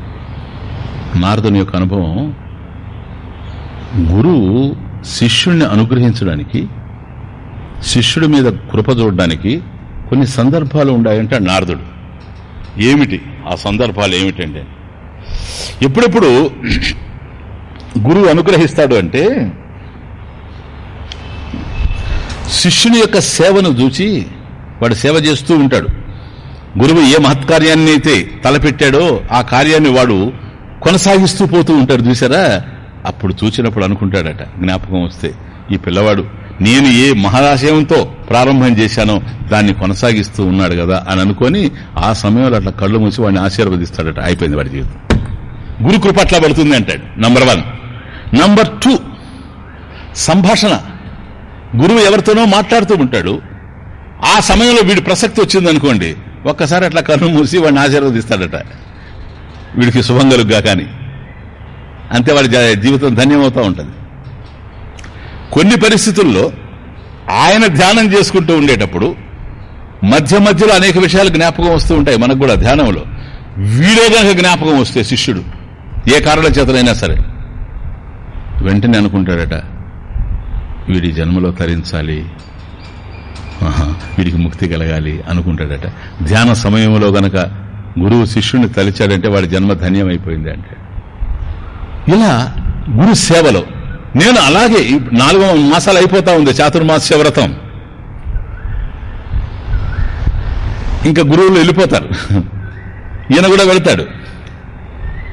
నారదుని యొక్క అనుభవం గురువు శిష్యుణ్ణి అనుగ్రహించడానికి శిష్యుడి మీద కృప చూడడానికి కొన్ని సందర్భాలు ఉన్నాయంటే నారదుడు. ఏమిటి? ఆ సందర్భాలు ఏమిటండి? ఎప్పుడెప్పుడు గురువు అనుగ్రహిస్తాడు అంటే శిష్యుని యొక్క సేవను చూచి వాడు సేవ చేస్తూ ఉంటాడు. గురువు ఏ మహత్కార్యాన్ని అయితే తలపెట్టాడో ఆ కార్యాన్ని వాడు కొనసాగిస్తూ పోతూ ఉంటాడు చూసారా అప్పుడు చూసినప్పుడు అనుకుంటాడట జ్ఞాపకం వస్తే. ఈ పిల్లవాడు నేను ఏ మహాశయంతో ప్రారంభం చేశానో దాన్ని కొనసాగిస్తూ ఉన్నాడు కదా అని అనుకొని ఆ సమయంలో అట్లా కళ్ళు మూసి వాడిని ఆశీర్వదిస్తాడట. అయిపోయింది వాడి జీవితం. గురు కృప అట్లా పడుతుంది అంటాడు. నంబర్ వన్ నంబర్ టూ సంభాషణ. గురువు ఎవరితోనో మాట్లాడుతూ ఉంటాడు. ఆ సమయంలో వీడి ప్రసక్తి వచ్చింది అనుకోండి ఒక్కసారి అట్లా కన్ను మూసి వాడిని ఆశీర్వదిస్తాడట. వీడికి శుభం కలుగ్గా కానీ. అంతే వాడి జీవితం ధన్యమవుతూ ఉంటుంది. కొన్ని పరిస్థితుల్లో ఆయన ధ్యానం చేసుకుంటూ ఉండేటప్పుడు మధ్య మధ్యలో అనేక విషయాలు జ్ఞాపకం వస్తూ ఉంటాయి మనకు కూడా ధ్యానంలో. వీడే కనుక జ్ఞాపకం వస్తే శిష్యుడు ఏ కారణం చేతనైనా సరే. వెంటనే అనుకుంటాడట వీడి జన్మలో తరించాలి వీడికి ముక్తి కలగాలి అనుకుంటాడట. ధ్యాన సమయంలో గనక గురువు శిష్యుని తలిచాడంటే వాడి జన్మ ధన్యమైపోయింది అంటే ఇలా గురు సేవలో నేను అలాగే నాలుగు మాసాలు అయిపోతా ఉంది చాతుర్మాస్య వ్రతం ఇంకా గురువులు వెళ్ళిపోతారు. ఈయన కూడా వెళ్తాడు.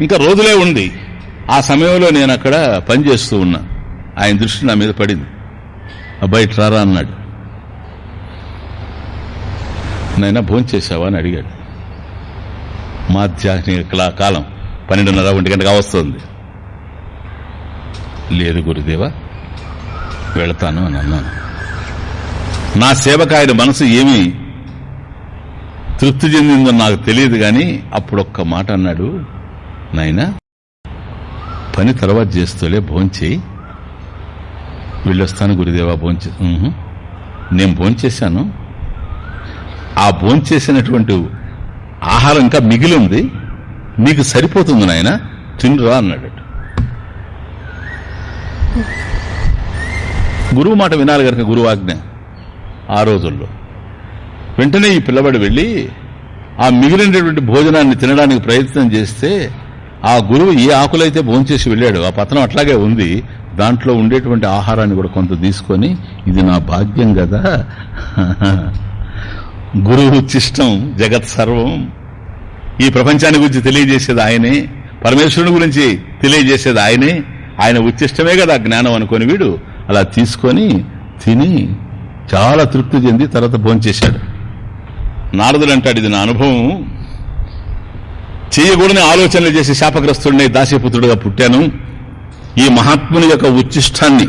ఇంకా రోజులే ఉంది. ఆ సమయంలో నేను అక్కడ పనిచేస్తూ ఉన్నా. ఆయన దృష్టి నా మీద పడింది. అబ్బాయి రారా అన్నాడు. నైనా భోంచేసావా అని అడిగాడు. మాధ్యాహ్నిక క్లా- కాలం పన్నెండున్నర ఒంటి గంటగా వస్తుంది లేదు గురుదేవా వెళతాను అని అన్నాను. నా సేవకు ఆయన మనసు ఏమి తృప్తి చెందిందో నాకు తెలియదు గాని అప్పుడు ఒక్క మాట అన్నాడు నాయనా పని తర్వాత చేస్తూలే భోంచేయి వెళ్ళొస్తాను గురుదేవా భోంచే నేను భోంచేశాను ఆ భోంచేసినటువంటి ఆహారం ఇంకా మిగిలి ఉంది. నీకు సరిపోతుంది నాయన తినురా అన్నాడు. గురువు మాట వినాలి కనుక గురువాజ్ఞ ఆ రోజుల్లో. వెంటనే ఈ పిల్లవాడు వెళ్ళి ఆ మిగిలినటువంటి భోజనాన్ని తినడానికి ప్రయత్నం చేస్తే ఆ గురువు ఏ ఆకులైతే భోంచేసి వెళ్ళాడు ఆ పతనం అట్లాగే ఉంది. దాంట్లో ఉండేటువంటి ఆహారాన్ని కూడా కొంత తీసుకొని ఇది నా భాగ్యం కదా. గురువు చిష్టం జగత్ సర్వం. ఈ ప్రపంచాన్ని గురించి తెలియజేసేది ఆయనే. పరమేశ్వరుని గురించి తెలియజేసేది ఆయనే. ఆయన ఉచ్చిష్టమే కదా జ్ఞానం అనుకొని వీడు అలా తీసుకొని తిని చాలా తృప్తి చెంది తర్వాత భోంచేశాడు. నారదుడు అంటాడు ఇది నా అనుభవం. చేయకూడని ఆలోచనలు చేసి శాపగ్రస్తుడిని దాసీపుత్రుడుగా పుట్టాను. ఈ మహాత్ముని యొక్క ఉచ్చిష్టాన్ని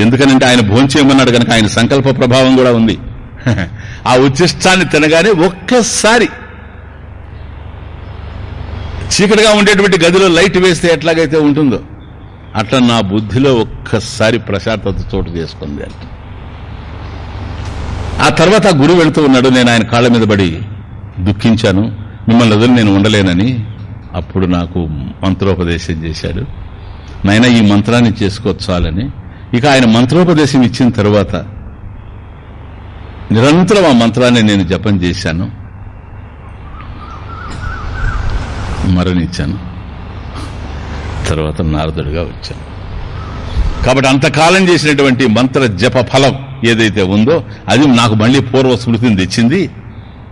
ఎందుకనంటే ఆయన భోంచేయమన్నాడు కనుక ఆయన సంకల్ప ప్రభావం కూడా ఉంది. <laughs> ఆ ఉచ్చిష్టాన్ని తినగానే ఒక్కసారి చీకటిగా ఉండేటువంటి గదిలో లైట్ వేస్తే ఎట్లాగైతే ఉంటుందో అట్లా నా బుద్ధిలో ఒక్కసారి ప్రశాంతత చోటు చేసుకుంది అంట. ఆ తర్వాత గురువు వెళుతూ ఉన్నాడు నేను ఆయన కాళ్ళ మీద పడి దుఃఖించాను మిమ్మల్ని వదిలి నేను ఉండలేనని. అప్పుడు నాకు మంత్రోపదేశం చేశాడు. నాయన ఈ మంత్రాన్ని చేసుకోవచ్చాలని ఇక ఆయన మంత్రోపదేశం ఇచ్చిన తర్వాత నిరంతరం ఆ మంత్రాన్ని నేను జపం చేశాను మరణించాను. తర్వాత నారదుడిగా వచ్చాను. కాబట్టి అంతకాలం చేసినటువంటి మంత్ర జప ఫలం ఏదైతే ఉందో అది నాకు మళ్ళీ పూర్వ స్మృతిని తెచ్చింది.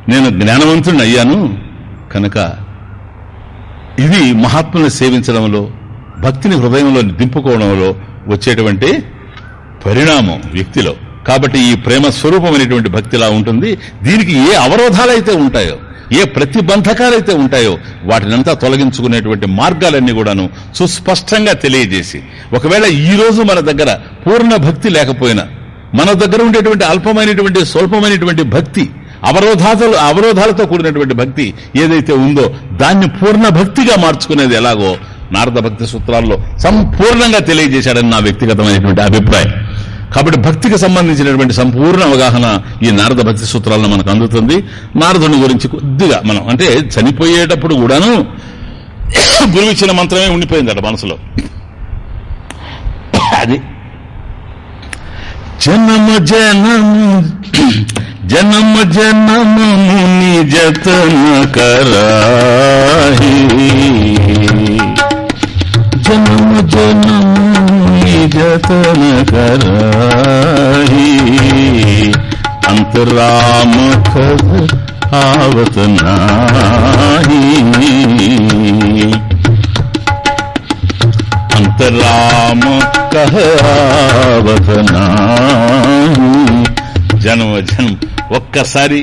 నేను జ్ఞానవంతుడిని అయ్యాను. కనుక ఇది మహాత్ముని సేవించడంలో భక్తిని హృదయంలో దింపుకోవడంలో వచ్చేటువంటి పరిణామం వ్యక్తిలో. కాబట్టి ఈ ప్రేమ స్వరూపమైనటువంటి భక్తిలా ఉంటుంది. దీనికి ఏ అవరోధాలు అయితే ఉంటాయో ఏ ప్రతిబంధకాలైతే ఉంటాయో వాటినంతా తొలగించుకునేటువంటి మార్గాలన్నీ కూడాను సుస్పష్టంగా తెలియజేసి ఒకవేళ ఈ రోజు మన దగ్గర పూర్ణ భక్తి లేకపోయినా మన దగ్గర ఉండేటువంటి అల్పమైనటువంటి స్వల్పమైనటువంటి భక్తి అవరోధాలు అవరోధాలతో కూడినటువంటి భక్తి ఏదైతే ఉందో దాన్ని పూర్ణ భక్తిగా మార్చుకునేది ఎలాగో నారద భక్తి సూత్రాల్లో సంపూర్ణంగా తెలియజేశాడని నా వ్యక్తిగతమైనటువంటి అభిప్రాయం. కాబట్టి భక్తికి సంబంధించినటువంటి సంపూర్ణ అవగాహన ఈ నారద భక్తి సూత్రాలను మనకు అందుతుంది. నారదుని గురించి కొద్దిగా మనం అంటే చనిపోయేటప్పుడు కూడాను <coughs> గురువు ఇచ్చిన మంత్రమే ఉండిపోయిందట మనసులో. అది జనమ జనము జనమ జనము ముని జతన కరాహి జనము ముని జతన కరాహి అంతరామ కథ आवत नाही అంతరామ కహావత नाही జన్మ జన్మ ఒక్కసారి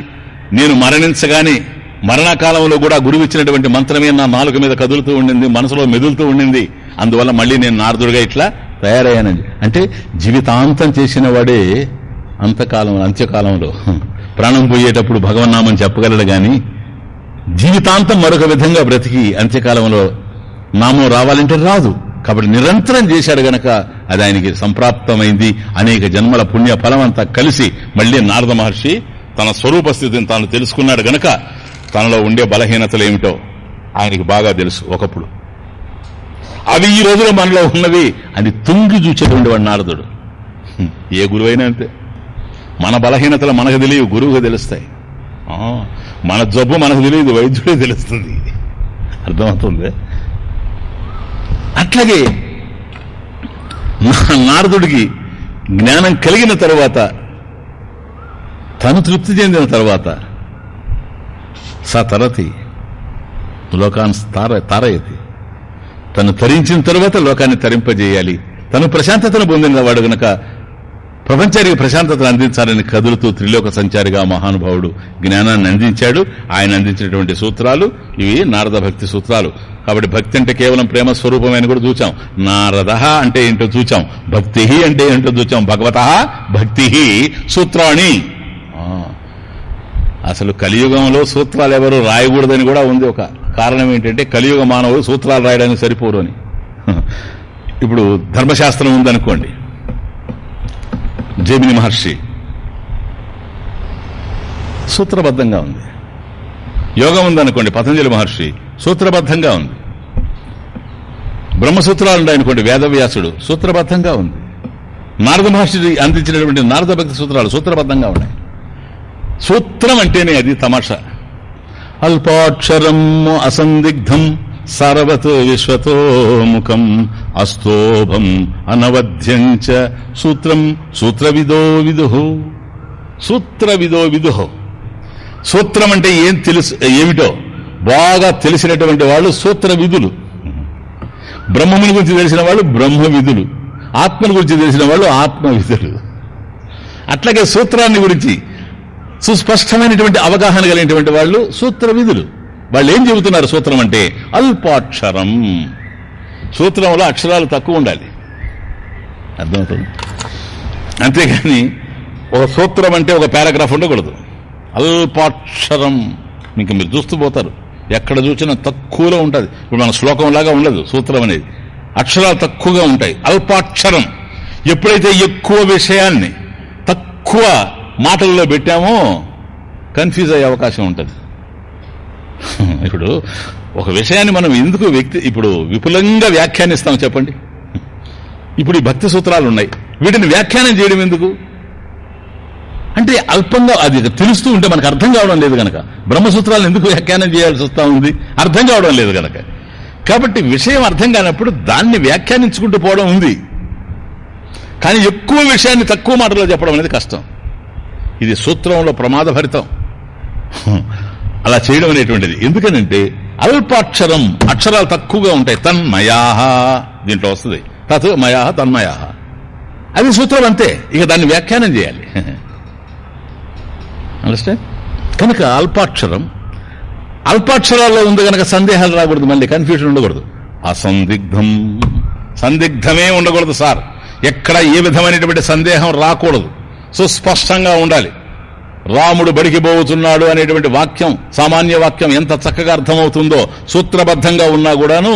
నేను మరణించగానే మరణకాలంలో కూడా గురువు ఇచ్చినటువంటి మంత్రమే నా నాలుక మీద కదులుతూ ఉండింది మనసులో మెదులుతూ ఉండింది అందువల్ల మళ్ళీ నేను నారదుడిగా ఇట్లా తయారయ్యానండి అంటే జీవితాంతం చేసిన వాడే అంతకాలం అంత్యకాలంలో. ప్రాణం పోయేటప్పుడు భగవన్నామని చెప్పగలడు గాని జీవితాంతం మరొక విధంగా బ్రతికి అంత్యకాలంలో నామం రావాలంటే రాదు. కాబట్టి నిరంతరం చేశాడు గనక అది ఆయనకి సంప్రాప్తమైంది. అనేక జన్మల పుణ్య ఫలం అంతా కలిసి మళ్ళీ నారద మహర్షి తన స్వరూప స్థితిని తాను తెలుసుకున్నాడు గనక తనలో ఉండే బలహీనతలు ఏమిటో ఆయనకి బాగా తెలుసు ఒకప్పుడు. అవి ఈ రోజున మనలో ఉన్నవి అని తుంగి చూచేటువంటి వాడు నారదుడు. ఏ గురువైనా అంతే. మన బలహీనతలు మనకు తెలియవు గురువుకు తెలుస్తాయి. ఆ, మన జబ్బు మనకు తెలియదు వైద్యుడే తెలుస్తుంది. అర్థమవుతుంది? అట్లాగే నారదుడికి జ్ఞానం కలిగిన తరువాత తను తృప్తి చెందిన తర్వాత స తరతి లోకాన్ని తార తారయతి. తను తరించిన తర్వాత లోకాన్ని తరింపజేయాలి. తను ప్రశాంతతను పొందిన వాడు గనక ప్రపంచానికి ప్రశాంతతను అందించాలని కదులుతూ త్రిలోక సంచారిగా మహానుభావుడు జ్ఞానాన్ని అందించాడు. ఆయన అందించినటువంటి సూత్రాలు ఇవి నారద భక్తి సూత్రాలు. కాబట్టి భక్తి అంటే కేవలం ప్రేమ స్వరూపమైన కూడా చూచాం. నారద అంటే ఏంటో చూచాం. భక్తి అంటే ఏంటో చూచాం. భగవత భక్తి సూత్రాణి. అసలు కలియుగంలో సూత్రాలు ఎవరు రాయకూడదని కూడా ఉంది ఒక కారణం ఏంటంటే కలియుగ మానవుడు సూత్రాలు రాయడానికి సరిపోరు అని. ఇప్పుడు ధర్మశాస్త్రం ఉందనుకోండి. జేమిని మహర్షి సూత్రబద్ధంగా ఉంది. యోగం ఉందనుకోండి పతంజలి మహర్షి సూత్రబద్ధంగా ఉంది. బ్రహ్మసూత్రాలు ఉన్నాయనుకోండి వేదవ్యాసుడు సూత్రబద్ధంగా ఉంది. నారద మహర్షి అందించినటువంటి నారద భక్తి సూత్రాలు సూత్రబద్ధంగా ఉన్నాయి. సూత్రం అంటేనే అది తమాషా. అల్పాక్షరం అసందిగ్ధం సర్వత్ విశ్వతో ముఖం అస్తోభం అనవధ్యం చ సూత్రం సూత్రవిదో విదు. సూత్రవిదో విదు. సూత్రం అంటే ఏం తెలుసు ఏమిటో బాగా తెలిసినటువంటి వాళ్ళు సూత్ర విధులు బ్రహ్మముని గురించి తెలిసిన వాళ్ళు బ్రహ్మ విధులు ఆత్మని గురించి తెలిసిన వాళ్ళు ఆత్మ విధులు అట్లాగే సూత్రాన్ని గురించి సుస్పష్టమైనటువంటి అవగాహన కలిగినటువంటి వాళ్ళు సూత్ర విధులు. వాళ్ళు ఏం చెబుతున్నారు సూత్రం అంటే అల్పాక్షరం. సూత్రంలో అక్షరాలు తక్కువ ఉండాలి. అర్థమవుతుంది? అంతేగాని ఒక సూత్రం అంటే ఒక పారాగ్రాఫ్ ఉండకూడదు. అల్పాక్షరం. మీకు మీరు చూస్తూ పోతారు. ఎక్కడ చూసినా తక్కువలో ఉంటుంది. ఇప్పుడు మన శ్లోకంలాగా ఉండదు సూత్రం అనేది. అక్షరాలు తక్కువగా ఉంటాయి. అల్పాక్షరం. ఎప్పుడైతే ఎక్కువ విషయాన్ని తక్కువ మాటల్లో పెట్టామో కన్ఫ్యూజ్ అయ్యే అవకాశం ఉంటుంది. <laughs> ఇప్పుడు ఒక విషయాన్ని మనం ఎందుకు వ్యక్తి ఇప్పుడు విపులంగా వ్యాఖ్యానిస్తాం చెప్పండి. ఇప్పుడు ఈ భక్తి సూత్రాలు ఉన్నాయి. వీటిని వ్యాఖ్యానం చేయడం ఎందుకు? అంటే అల్పంగా అది తెలుస్తూ ఉంటే మనకు అర్థం కావడం లేదు గనక. బ్రహ్మసూత్రాలను ఎందుకు వ్యాఖ్యానం చేయాల్సి వస్తా ఉంది? అర్థం కావడం లేదు గనక. కాబట్టి విషయం అర్థం కానప్పుడు దాన్ని వ్యాఖ్యానించుకుంటూ పోవడం ఉంది. కానీ ఎక్కువ విషయాన్ని తక్కువ మాటలో చెప్పడం అనేది కష్టం. ఇది సూత్రంలో ప్రమాదభరితం అలా చేయడం అనేటువంటిది. ఎందుకనంటే అల్పాక్షరం అక్షరాలు తక్కువగా ఉంటాయి. తన్మయాహ దీంట్లో వస్తుంది. తత్ మయాహ తన్మయాహ. అది సూత్రం అంతే. ఇక దాన్ని వ్యాఖ్యానం చేయాలి. అండర్స్టాండ్ కనుక అల్పాక్షరం అల్పాక్షరాల్లో ఉంది కనుక సందేహాలు రాకూడదు మళ్ళీ కన్ఫ్యూజన్ ఉండకూడదు. అసందిగ్ధం. సందిగ్ధమే ఉండకూడదు సార్. ఎక్కడ ఏ విధమైనటువంటి సందేహం రాకూడదు. సుస్పష్టంగా ఉండాలి. రాముడు బడికి పోతున్నాడు అనేటువంటి వాక్యం సామాన్య వాక్యం ఎంత చక్కగా అర్థమవుతుందో సూత్రబద్ధంగా ఉన్నా కూడాను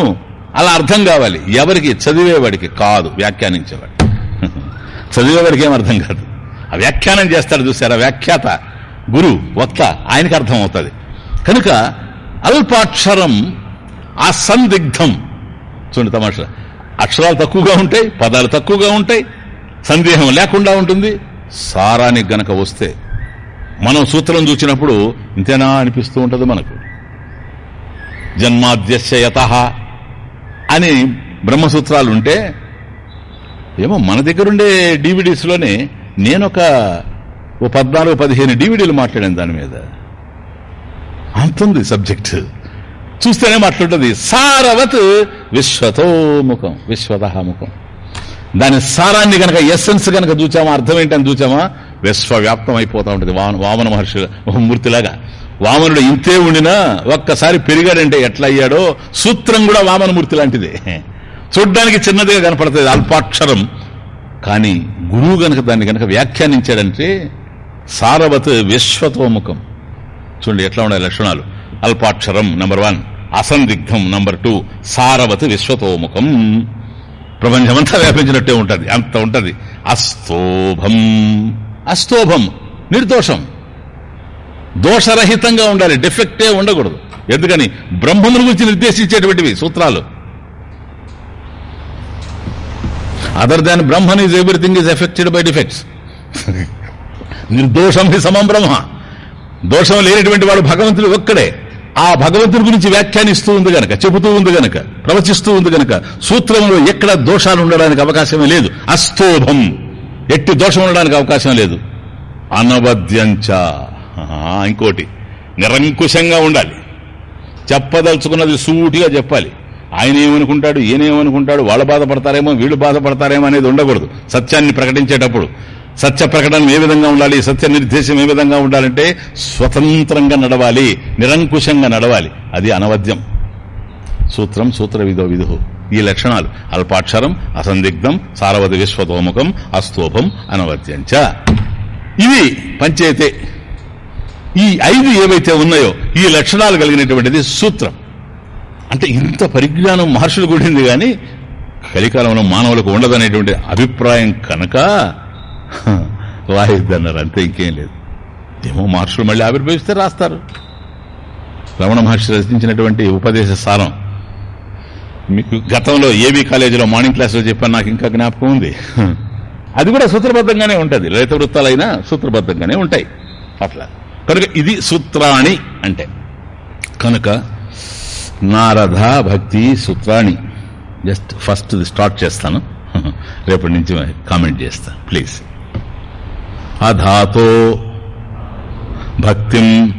అలా అర్థం కావాలి. ఎవరికి? చదివేవాడికి కాదు వ్యాఖ్యానించేవాడు. <laughs> చదివేవాడికి ఏం అర్థం కాదు. ఆ వ్యాఖ్యానం చేస్తాడు చూసారా? వ్యాఖ్యాత గురు వక్త ఆయనకి అర్థం అవుతుంది కనుక అల్పాక్షరం అసందిగ్ధం చూడండి తమాషా అక్షరాలు తక్కువగా ఉంటాయి పదాలు తక్కువగా ఉంటాయి సందేహం లేకుండా ఉంటుంది సారానికి గనక వస్తే మనం సూత్రం చూసినప్పుడు ఇంతేనా అనిపిస్తూ ఉంటుంది మనకు. జన్మాద్యశయత అని బ్రహ్మసూత్రాలు ఉంటే ఏమో మన దగ్గరుండే డివిడీస్లోనే నేనొక ఓ పద్నాలుగు పదిహేను డివిడీలు మాట్లాడాను దాని మీద. అంతుంది సబ్జెక్ట్. చూస్తేనే మాట్లాడుతుంది సారవత్ విశ్వతో ముఖం విశ్వత ముఖం. దాని సారాన్ని గనక ఎస్సెన్స్ గనక చూచామా? అర్థం ఏంటని చూచామా? విశ్వవ్యాప్తం అయిపోతా ఉంటుంది. వామన వామన మహర్షి మూర్తిలాగా. వామనుడు ఇంతే ఉండినా ఒక్కసారి పెరిగాడంటే ఎట్లా అయ్యాడో సూత్రం కూడా వామనమూర్తి లాంటిదే. చూడ్డానికి చిన్నదిగా కనపడుతుంది అల్పాక్షరం. కానీ గురువు గనక దాన్ని గనక వ్యాఖ్యానించాడంటే సారవత్ విశ్వతోముఖం. చూడండి ఎట్లా ఉండే లక్షణాలు. అల్పాక్షరం నంబర్ వన్. అసందిగ్ధం నంబర్ టూ. సారవత్ విశ్వతోముఖం. ప్రపంచమంతా వ్యాపించినట్టే ఉంటుంది. అంత ఉంటుంది. అస్తోభం. అస్తోభం. నిర్దోషం. దోషరహితంగా ఉండాలి. డిఫెక్టే ఉండకూడదు. ఎందుకని? బ్రహ్మమును గురించి నిర్దేశించేటువంటివి సూత్రాలు. Other than Brahman is everything is effected by defects నిర్దోషం హి సమం బ్రహ్మ. దోషం లేనటువంటి వాడు భగవంతుడు ఒక్కడే. ఆ భగవంతుని గురించి వ్యాఖ్యానిస్తూ ఉంది గనక చెబుతూ ఉంది గనక ప్రవచిస్తూ ఉంది గనక సూత్రంలో ఎక్కడ దోషాలు ఉండడానికి అవకాశమే లేదు. అస్తోభం ఎట్టి దోషం ఉండడానికి అవకాశం లేదు. అనవద్యంచ. ఇంకోటి. నిరంకుశంగా ఉండాలి. చెప్పదలుచుకున్నది సూటిగా చెప్పాలి. ఆయన ఏమనుకుంటాడు ఈయనేమనుకుంటాడు వాళ్ళు బాధపడతారేమో వీళ్ళు బాధపడతారేమో అనేది ఉండకూడదు. సత్యాన్ని ప్రకటించేటప్పుడు. సత్య ప్రకటన ఏ విధంగా ఉండాలి సత్య నిర్దేశం ఏ విధంగా ఉండాలంటే స్వతంత్రంగా నడవాలి నిరంకుశంగా నడవాలి. అది అనవద్యం. సూత్రం సూత్ర విధో విధు. ఈ లక్షణాలు. అల్పాక్షరం అసందిగ్ధం సారవతి విశ్వతోముఖం అస్తోభం అనవద్యంచ. ఇవి పంచైతే ఈ ఐదు ఏవైతే ఉన్నాయో ఈ లక్షణాలు కలిగినటువంటిది సూత్రం. అంటే ఇంత పరిజ్ఞానం మహర్షులు కూడింది కానీ కలికాలంలో మానవులకు ఉండదనేటువంటి అభిప్రాయం కనుక <laughs> హ, వాయిద్దన్నారు అంతే ఇంకేం లేదు. ఏమో మహర్షులు మళ్ళీ ఆవిర్భవిస్తే రాస్తారు. రమణ మహర్షి రచించినటువంటి ఉపదేశ సారం. మీకు గతంలో ఏబీ కాలేజీలో మార్నింగ్ క్లాస్లో చెప్పాను నాకు ఇంకా జ్ఞాపకం ఉంది. <laughs> అది కూడా సూత్రబద్ధంగానే ఉంటుంది. లలిత వృత్తాలైనా సూత్రబద్ధంగానే ఉంటాయి. అట్లా. కనుక ఇది సూత్రాణి అంటే. కనుక నారద భక్తి సూత్రాణి. జస్ట్ ఫస్ట్ స్టార్ట్ చేస్తాను. <laughs> రేపటి నుంచి కామెంట్ చేస్తాను ప్లీజ్. అధాతో భక్తిం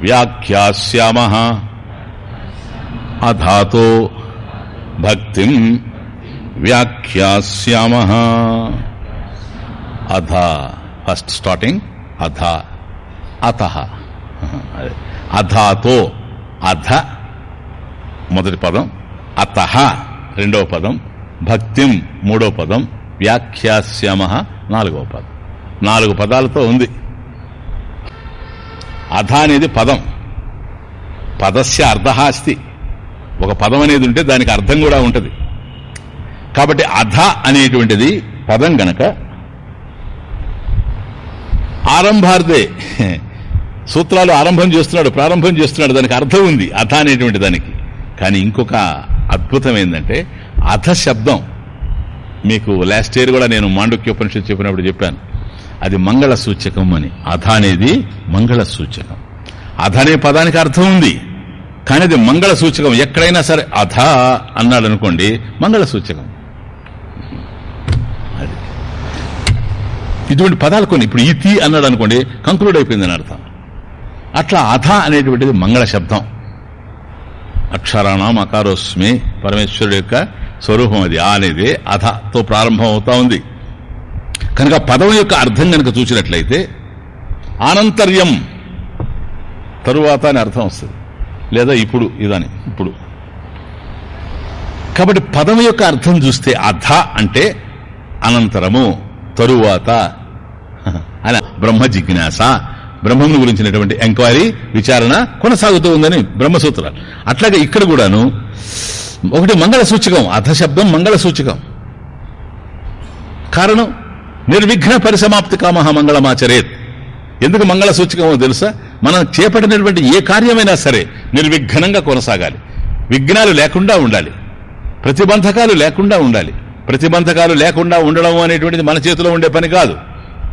వ్యాఖ్యాస్యామ అధాతో భక్తిం వ్యాఖ్యాస్యామ అధ ఫస్ట్ స్టార్టింగ్ అధ అత అధాతో అధ మొదటి పదం అత రెండవ పదం భక్తిం మూడో పదం వ్యాఖ్యాస్యామ నాలుగవ పదం. నాలుగు పదాలతో ఉంది. అధ అనేది పదం. పదస్య అర్ధ అస్తి. ఒక పదం అనేది ఉంటే దానికి అర్థం కూడా ఉంటుంది. కాబట్టి అధ అనేటువంటిది పదం గనక ఆరంభార్థే సూత్రాలు ఆరంభం చేస్తున్నాడు ప్రారంభం చేస్తున్నాడు దానికి అర్థం ఉంది. అథ అనేటువంటి దానికి. కానీ ఇంకొక అద్భుతం ఏంటంటే అథ శబ్దం మీకు లాస్ట్ ఇయర్ కూడా నేను మాండుక్యోపనిషత్తు చెప్పినప్పుడు చెప్పాను. అది మంగళ సూచకం అని. అథ అనేది మంగళ సూచకం. అథ అనే పదానికి అర్థం ఉంది. కానీ అది మంగళ సూచకం. ఎక్కడైనా సరే అథ అన్నాడు అనుకోండి మంగళ సూచకం. అది. ఇటువంటి పదాలు కొన్ని. ఇప్పుడు ఇతి అన్నాడు అనుకోండి కంక్లూడ్ అయిపోయిందని అర్థం. అట్లా అథ అనేటువంటిది మంగళ శబ్దం. అక్షరాణం అకారోస్మి పరమేశ్వరుడు యొక్క స్వరూపం అది. ఆ అనేది అధతో ప్రారంభం అవుతా ఉంది. కనుక పదం యొక్క అర్థం కనుక చూసినట్లయితే ఆనంతర్యం తరువాత అని అర్థం వస్తుంది. లేదా ఇప్పుడు ఇదని ఇప్పుడు. కాబట్టి పదం యొక్క అర్థం చూస్తే అధ అంటే అనంతరము తరువాత అని బ్రహ్మ జిజ్ఞాస బ్రహ్మను గురించినటువంటి ఎంక్వైరీ విచారణ కొనసాగుతూ ఉందని బ్రహ్మసూత్రాలు. అట్లాగే ఇక్కడ కూడాను ఒకటి మంగళ సూచకం అధ శబ్దం మంగళ సూచకం. కారణం? నిర్విఘ్న పరిసమాప్తి కామహ మంగళమాచరేత్. ఎందుకు మంగళ సూచకమో తెలుసా? మనం చేపట్టినటువంటి ఏ కార్యమైనా సరే నిర్విఘ్నంగా కొనసాగాలి. విఘ్నాలు లేకుండా ఉండాలి. ప్రతిబంధకాలు లేకుండా ఉండాలి. ప్రతిబంధకాలు లేకుండా ఉండడం అనేటువంటిది మన చేతిలో ఉండే పని కాదు.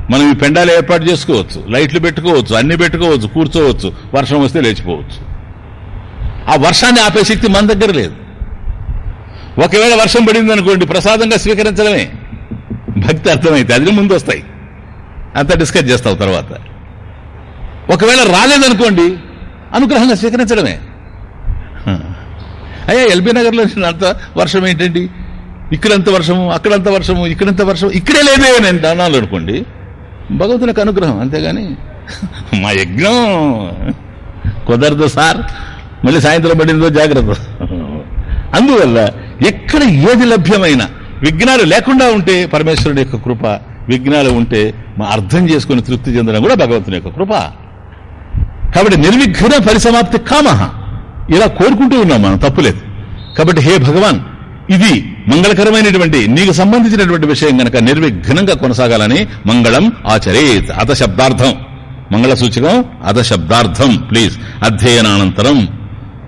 మనం ఈ పెండాలు ఏర్పాటు చేసుకోవచ్చు లైట్లు పెట్టుకోవచ్చు అన్ని పెట్టుకోవచ్చు కూర్చోవచ్చు వర్షం వస్తే లేచిపోవచ్చు. ఆ వర్షాన్ని ఆపే శక్తి మన దగ్గర లేదు. ఒకవేళ వర్షం పడింది అనుకోండి ప్రసాదంగా స్వీకరించడమే. భక్తి అర్థమైతే అది ముందు వస్తాయి అంతా డిస్కస్ చేస్తావు తర్వాత. ఒకవేళ రాలేదనుకోండి అనుగ్రహంగా స్వీకరించడమే. అయ్యా ఎల్బీ నగర్లో అంత వర్షం ఏంటండి? ఇక్కడంత వర్షము అక్కడంత వర్షము ఇక్కడంత వర్షం ఇక్కడే లేదే నేను దానాలు అనుకోండి భగవంతునికి అనుగ్రహం అంతేగాని మా యజ్ఞం. కుదరదు సార్ మళ్ళీ సాయంత్రం పడిందో జాగ్రత్త. అందువల్ల ఎక్కడ ఏది లభ్యమైన విఘ్నాలు లేకుండా ఉంటే పరమేశ్వరుని యొక్క కృప విఘ్నాలు ఉంటే మా అర్థం చేసుకుని తృప్తి చెందడం కూడా భగవంతుని యొక్క కృప. కాబట్టి నిర్విఘ్న పరిసమాప్తి కామహ. ఇలా కోరుకుంటూ ఉన్నాం మనం తప్పులేదు. కాబట్టి హే భగవాన్ ఇది మంగళకరమైనటువంటి నీకు సంబంధించినటువంటి విషయం గనక నిర్విఘ్నంగా కొనసాగాలని మంగళం ఆచరేత్ అత శబ్దార్థం మంగళ సూచకం అత శబ్దార్థం ప్లీజ్. అధ్యయనానంతరం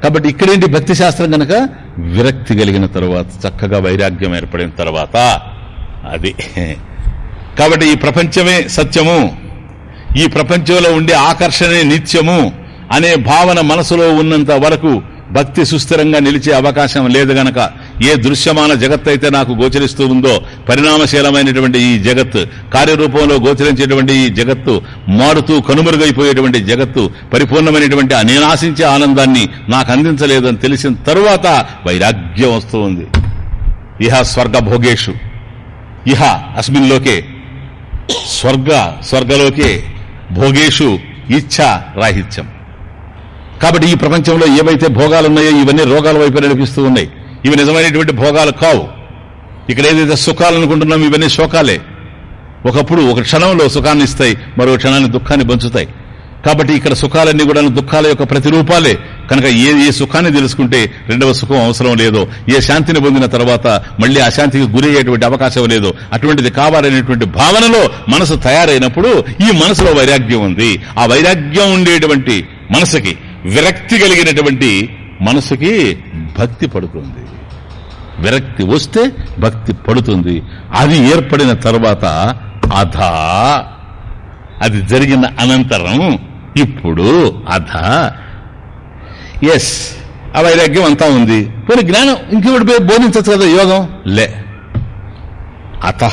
కాబట్టి ఇక్కడేంటి భక్తి శాస్త్రం కనుక విరక్తి కలిగిన తర్వాత చక్కగా వైరాగ్యం ఏర్పడిన తర్వాత. అది. కాబట్టి ఈ ప్రపంచమే సత్యము. ఈ ప్రపంచంలో ఉండే ఆకర్షణే నిత్యము అనే భావన మనసులో ఉన్నంత వరకు భక్తి సుస్థిరంగా నిలిచే అవకాశం లేదు గనక. ఏ దృశ్యమాన జగత్ అయితే నాకు గోచరిస్తూ ఉందో పరిణామశీలమైనటువంటి ఈ జగత్ కార్యరూపంలో గోచరించేటువంటి ఈ జగత్తు మారుతూ కనుమరుగైపోయేటువంటి జగత్తు పరిపూర్ణమైనటువంటి నేను ఆశించే ఆనందాన్ని నాకు అందించలేదని తెలిసిన తరువాత వైరాగ్యం వస్తూ ఉంది. ఇహ స్వర్గ భోగేషు ఇహ అస్మిన్లోకే స్వర్గ స్వర్గలోకే భోగేషు ఇచ్ఛ రాహిత్యం. కాబట్టి ఈ ప్రపంచంలో ఏవైతే భోగాలు ఉన్నాయో ఇవన్నీ రోగాల వైపు నడిపిస్తూ ఉన్నాయి. ఇవి నిజమైనటువంటి భోగాలు కావు. ఇక్కడ ఏదైతే సుఖాలు అనుకుంటున్నాం ఇవన్నీ శోకాలే. ఒకప్పుడు ఒక క్షణంలో సుఖాన్ని ఇస్తాయి మరో క్షణాన్ని దుఃఖాన్ని పంచుతాయి. కాబట్టి ఇక్కడ సుఖాలన్నీ కూడా దుఃఖాల యొక్క ప్రతిరూపాలే. కనుక ఏ ఏ సుఖాన్ని తెలుసుకుంటే రెండవ సుఖం అవసరం లేదో ఏ శాంతిని పొందిన తర్వాత మళ్ళీ అశాంతికి గురి అయ్యేటువంటి అవకాశం లేదో. అటువంటిది కావాలనేటువంటి భావనలో మనసు తయారైనప్పుడు ఈ మనసులో వైరాగ్యం ఉంది. ఆ వైరాగ్యం ఉండేటువంటి మనసుకి విరక్తి కలిగినటువంటి మనసుకి భక్తి పడుతుంది. విరక్తి వస్తే భక్తి పడుతుంది. అది ఏర్పడిన తర్వాత అధ. అది జరిగిన అనంతరం ఇప్పుడు అధ. ఎస్ ఆ వైరాగ్యం అంతా ఉంది. పోనీ జ్ఞానం ఇంకొకటి బోధించచ్చు కదా యోగం? లే. అత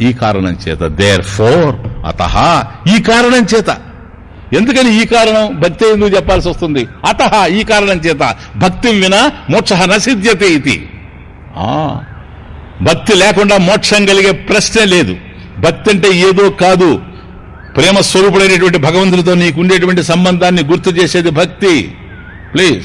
ఈ కారణం చేత. దేర్ ఫోర్ అత ఈ కారణం చేత. ఎందుకని ఈ కారణం? భక్తి ఎందుకు చెప్పాల్సి వస్తుంది? అత ఈ కారణం చేత. భక్తి వినా మోక్ష నసిద్ధ్యతే ఇది. ఆ, భక్తి లేకుండా మోక్షం కలిగే ప్రశ్నే లేదు. భక్తి అంటే ఏదో కాదు. ప్రేమ స్వరూపుడైనటువంటి భగవంతుడితో నీకు ఉండేటువంటి సంబంధాన్ని గుర్తు చేసేది భక్తి. ప్లీజ్.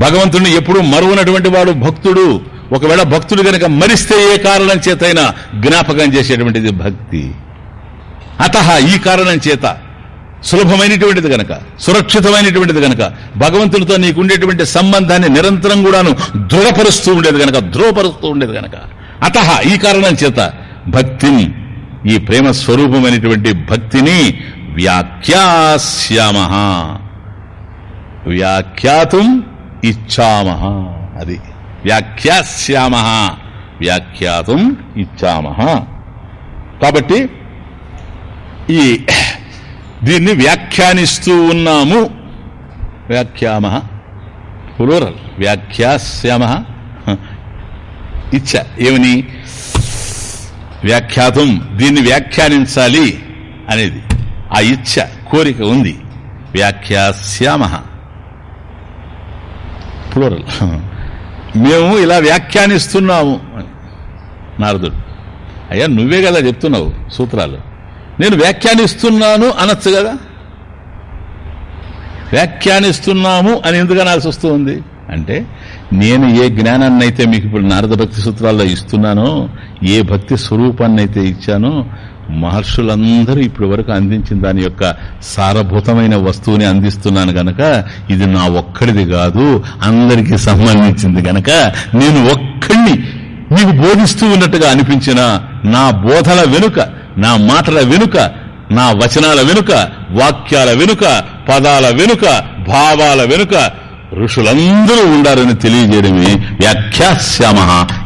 భగవంతుడిని ఎప్పుడూ మరువునటువంటి వాడు భక్తుడు. ఒకవేళ భక్తుడు కనుక మరిస్తే ఏ కారణం చేతైనా జ్ఞాపకం చేసేటువంటిది భక్తి. అత ఈ కారణం చేత. సులభమైనటువంటిది గనక సురక్షితమైనటువంటిది గనక భగవంతునితో నీకుండేటువంటి సంబంధాన్ని నిరంతరం కూడాను దృఢపరుస్తూ ఉండేది గనక ధృవపరుస్తూ ఉండేది గనక. అత ఈ కారణం చేత భక్తిని ఈ ప్రేమ స్వరూపమైనటువంటి భక్తిని వ్యాఖ్యాస్యామ వ్యాఖ్యాతుం ఇచ్చామ అది వ్యాఖ్యాస్యామ వ్యాఖ్యాతుం ఇచ్చామ కాబట్టి ఈ దీన్ని వ్యాఖ్యానిస్తూ ఉన్నాము. వ్యాఖ్యామ. పులోరల్ వ్యాఖ్యాస్యామ. ఇచ్చ. ఏమని? వ్యాఖ్యాతం. దీన్ని వ్యాఖ్యానించాలి అనేది. ఆ ఇచ్చ కోరిక ఉంది. వ్యాఖ్యాస్యామ. ప్లూరల్ మేము ఇలా వ్యాఖ్యానిస్తున్నాము నారదుడు. అయ్యా నువ్వే కదా చెప్తున్నావు సూత్రాలు. నేను వ్యాఖ్యానిస్తున్నాను అనొచ్చు కదా? వ్యాఖ్యానిస్తున్నాము అని ఎందుకు అనాల్సి వస్తుంది అంటే నేను ఏ జ్ఞానాన్ని అయితే మీకు ఇప్పుడు నారద భక్తి సూత్రాల్లో ఇస్తున్నానో ఏ భక్తి స్వరూపాన్ని అయితే ఇచ్చానో మహర్షులందరూ ఇప్పటి వరకు అందించిన దాని యొక్క సారభూతమైన వస్తువుని అందిస్తున్నాను గనక ఇది నా ఒక్కడిది కాదు అందరికీ సంబంధించింది గనక నేను ఒక్కడిని మీకు బోధిస్తూ ఉన్నట్టుగా అనిపించిన నా బోధల వెనుక నా మాటల వెనుక నా వచనాల వెనుక వాక్యాల వెనుక పదాల వెనుక భావాల వెనుక ఋషులందరూ ఉండారని తెలియజేయడమే వ్యాఖ్యాస్యామ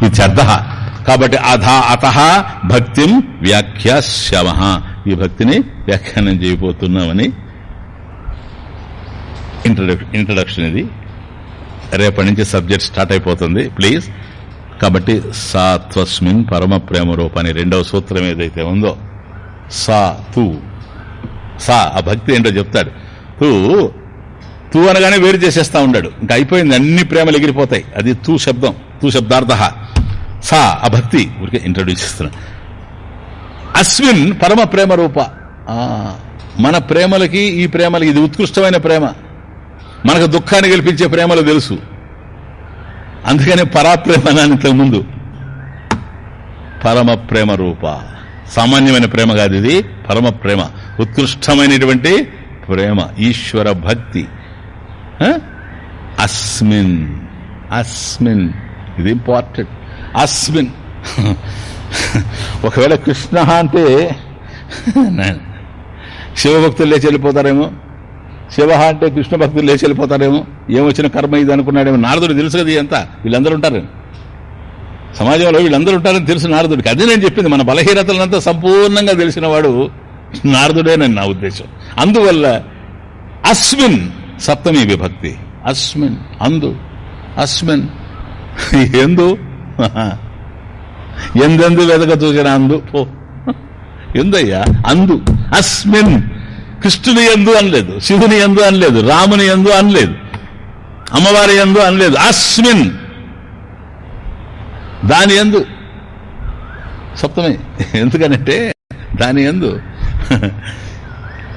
ఇత్యర్థ కాబట్టి అధ అత భక్తిం వ్యాఖ్యాస్యామ ఈ భక్తిని వ్యాఖ్యానం చేయబోతున్నామని ఇంట్రడక్షన్ ఇది. రేపటి నుంచి సబ్జెక్ట్ స్టార్ట్ అయిపోతుంది. ప్లీజ్ కాబట్టి సాత్వస్మిన్ పరమ ప్రేమ రూపాన్ని రెండవ సూత్రం ఏదైతే ఉందో సా తూ. సా ఆ భక్తి ఏంటో చెప్తాడు. తూ తూ అనగానే వేరు చేసేస్తా ఉన్నాడు ఇంకా అయిపోయింది అన్ని ప్రేమలు ఎగిరిపోతాయి. అది తూ శబ్దం తూ శబ్దార్థ సా ఆ భక్తి. ఊరికే ఇంట్రడ్యూస్ చేస్తున్నా అస్మిన్ పరమ ప్రేమ రూప మన ప్రేమలకి ఈ ప్రేమలకి ఇది ఉత్కృష్టమైన ప్రేమ. మనకు దుఃఖాన్ని గెలిపించే ప్రేమలు తెలుసు. అందుకనే పరాప్రేమ అని ఇంతకుముందు. పరమ ప్రేమ రూప. సామాన్యమైన ప్రేమ కాదు ఇది పరమ ప్రేమ ఉత్కృష్టమైనటువంటి ప్రేమ ఈశ్వర భక్తి. అస్మిన్. అస్మిన్. ఇది ఇంపార్టెంట్. అస్మిన్. ఒకవేళ కృష్ణ అంటే శివభక్తులు లేచి వెళ్ళిపోతారేమో. శివ అంటే కృష్ణ భక్తులు లేచి వెళ్ళిపోతారేమో? ఏమొచ్చిన కర్మ ఇది అనుకున్నాడేమో? నారదుడు తెలుసు కదా అంతా వీళ్ళందరూ ఉంటారు. సమాజంలో వీళ్ళందరూ ఉంటారని తెలుసు నారదుడికి. అదే నేను చెప్పింది మన బలహీనతలంతా సంపూర్ణంగా తెలిసిన వాడు నారదుడేనని నా ఉద్దేశం. అందువల్ల అస్మిన్ సప్తమి విభక్తి. అస్మిన్ అందు. అస్మిన్. ఎందు? ఎందెందు వెదక చూసిన అందు? పో <laughs> ఎందయ్యా? అందు. అస్మిన్. కృష్ణుని ఎందు అనలేదు శివుని ఎందు అనలేదు రాముని ఎందు అనలేదు అమ్మవారి ఎందు అనలేదు అస్మిన్. దాని ఎందు సప్తమే. ఎందుకనంటే దాని ఎందు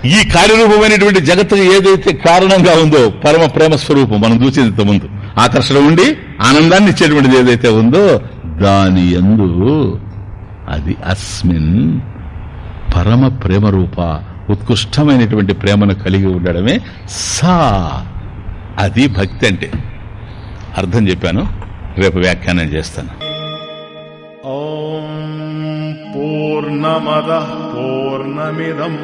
ఈ కార్యరూపమైనటువంటి జగత్తుకు ఏదైతే కారణంగా ఉందో పరమ ప్రేమ స్వరూపం మనం చూసింది ముందు. ఆకర్షణ ఉండి ఆనందాన్ని ఇచ్చేటువంటిది ఏదైతే ఉందో దాని ఎందు అది అస్మిన్. పరమ ప్రేమ రూప ఉత్కృష్టమైనటువంటి ప్రేమను కలిగి ఉండడమే సా. అది భక్తి అంటే. అర్థం చెప్పాను. రేపు వ్యాఖ్యానం చేస్తాను. ఓం పూర్ణమద పూర్ణమిదం.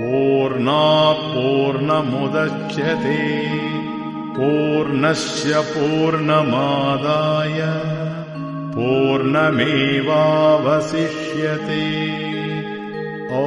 పూర్ణా పూర్ణముద్యతే. పూర్ణస్ పూర్ణమాదాయ. పూర్ణమేవాసిష్యే ఓ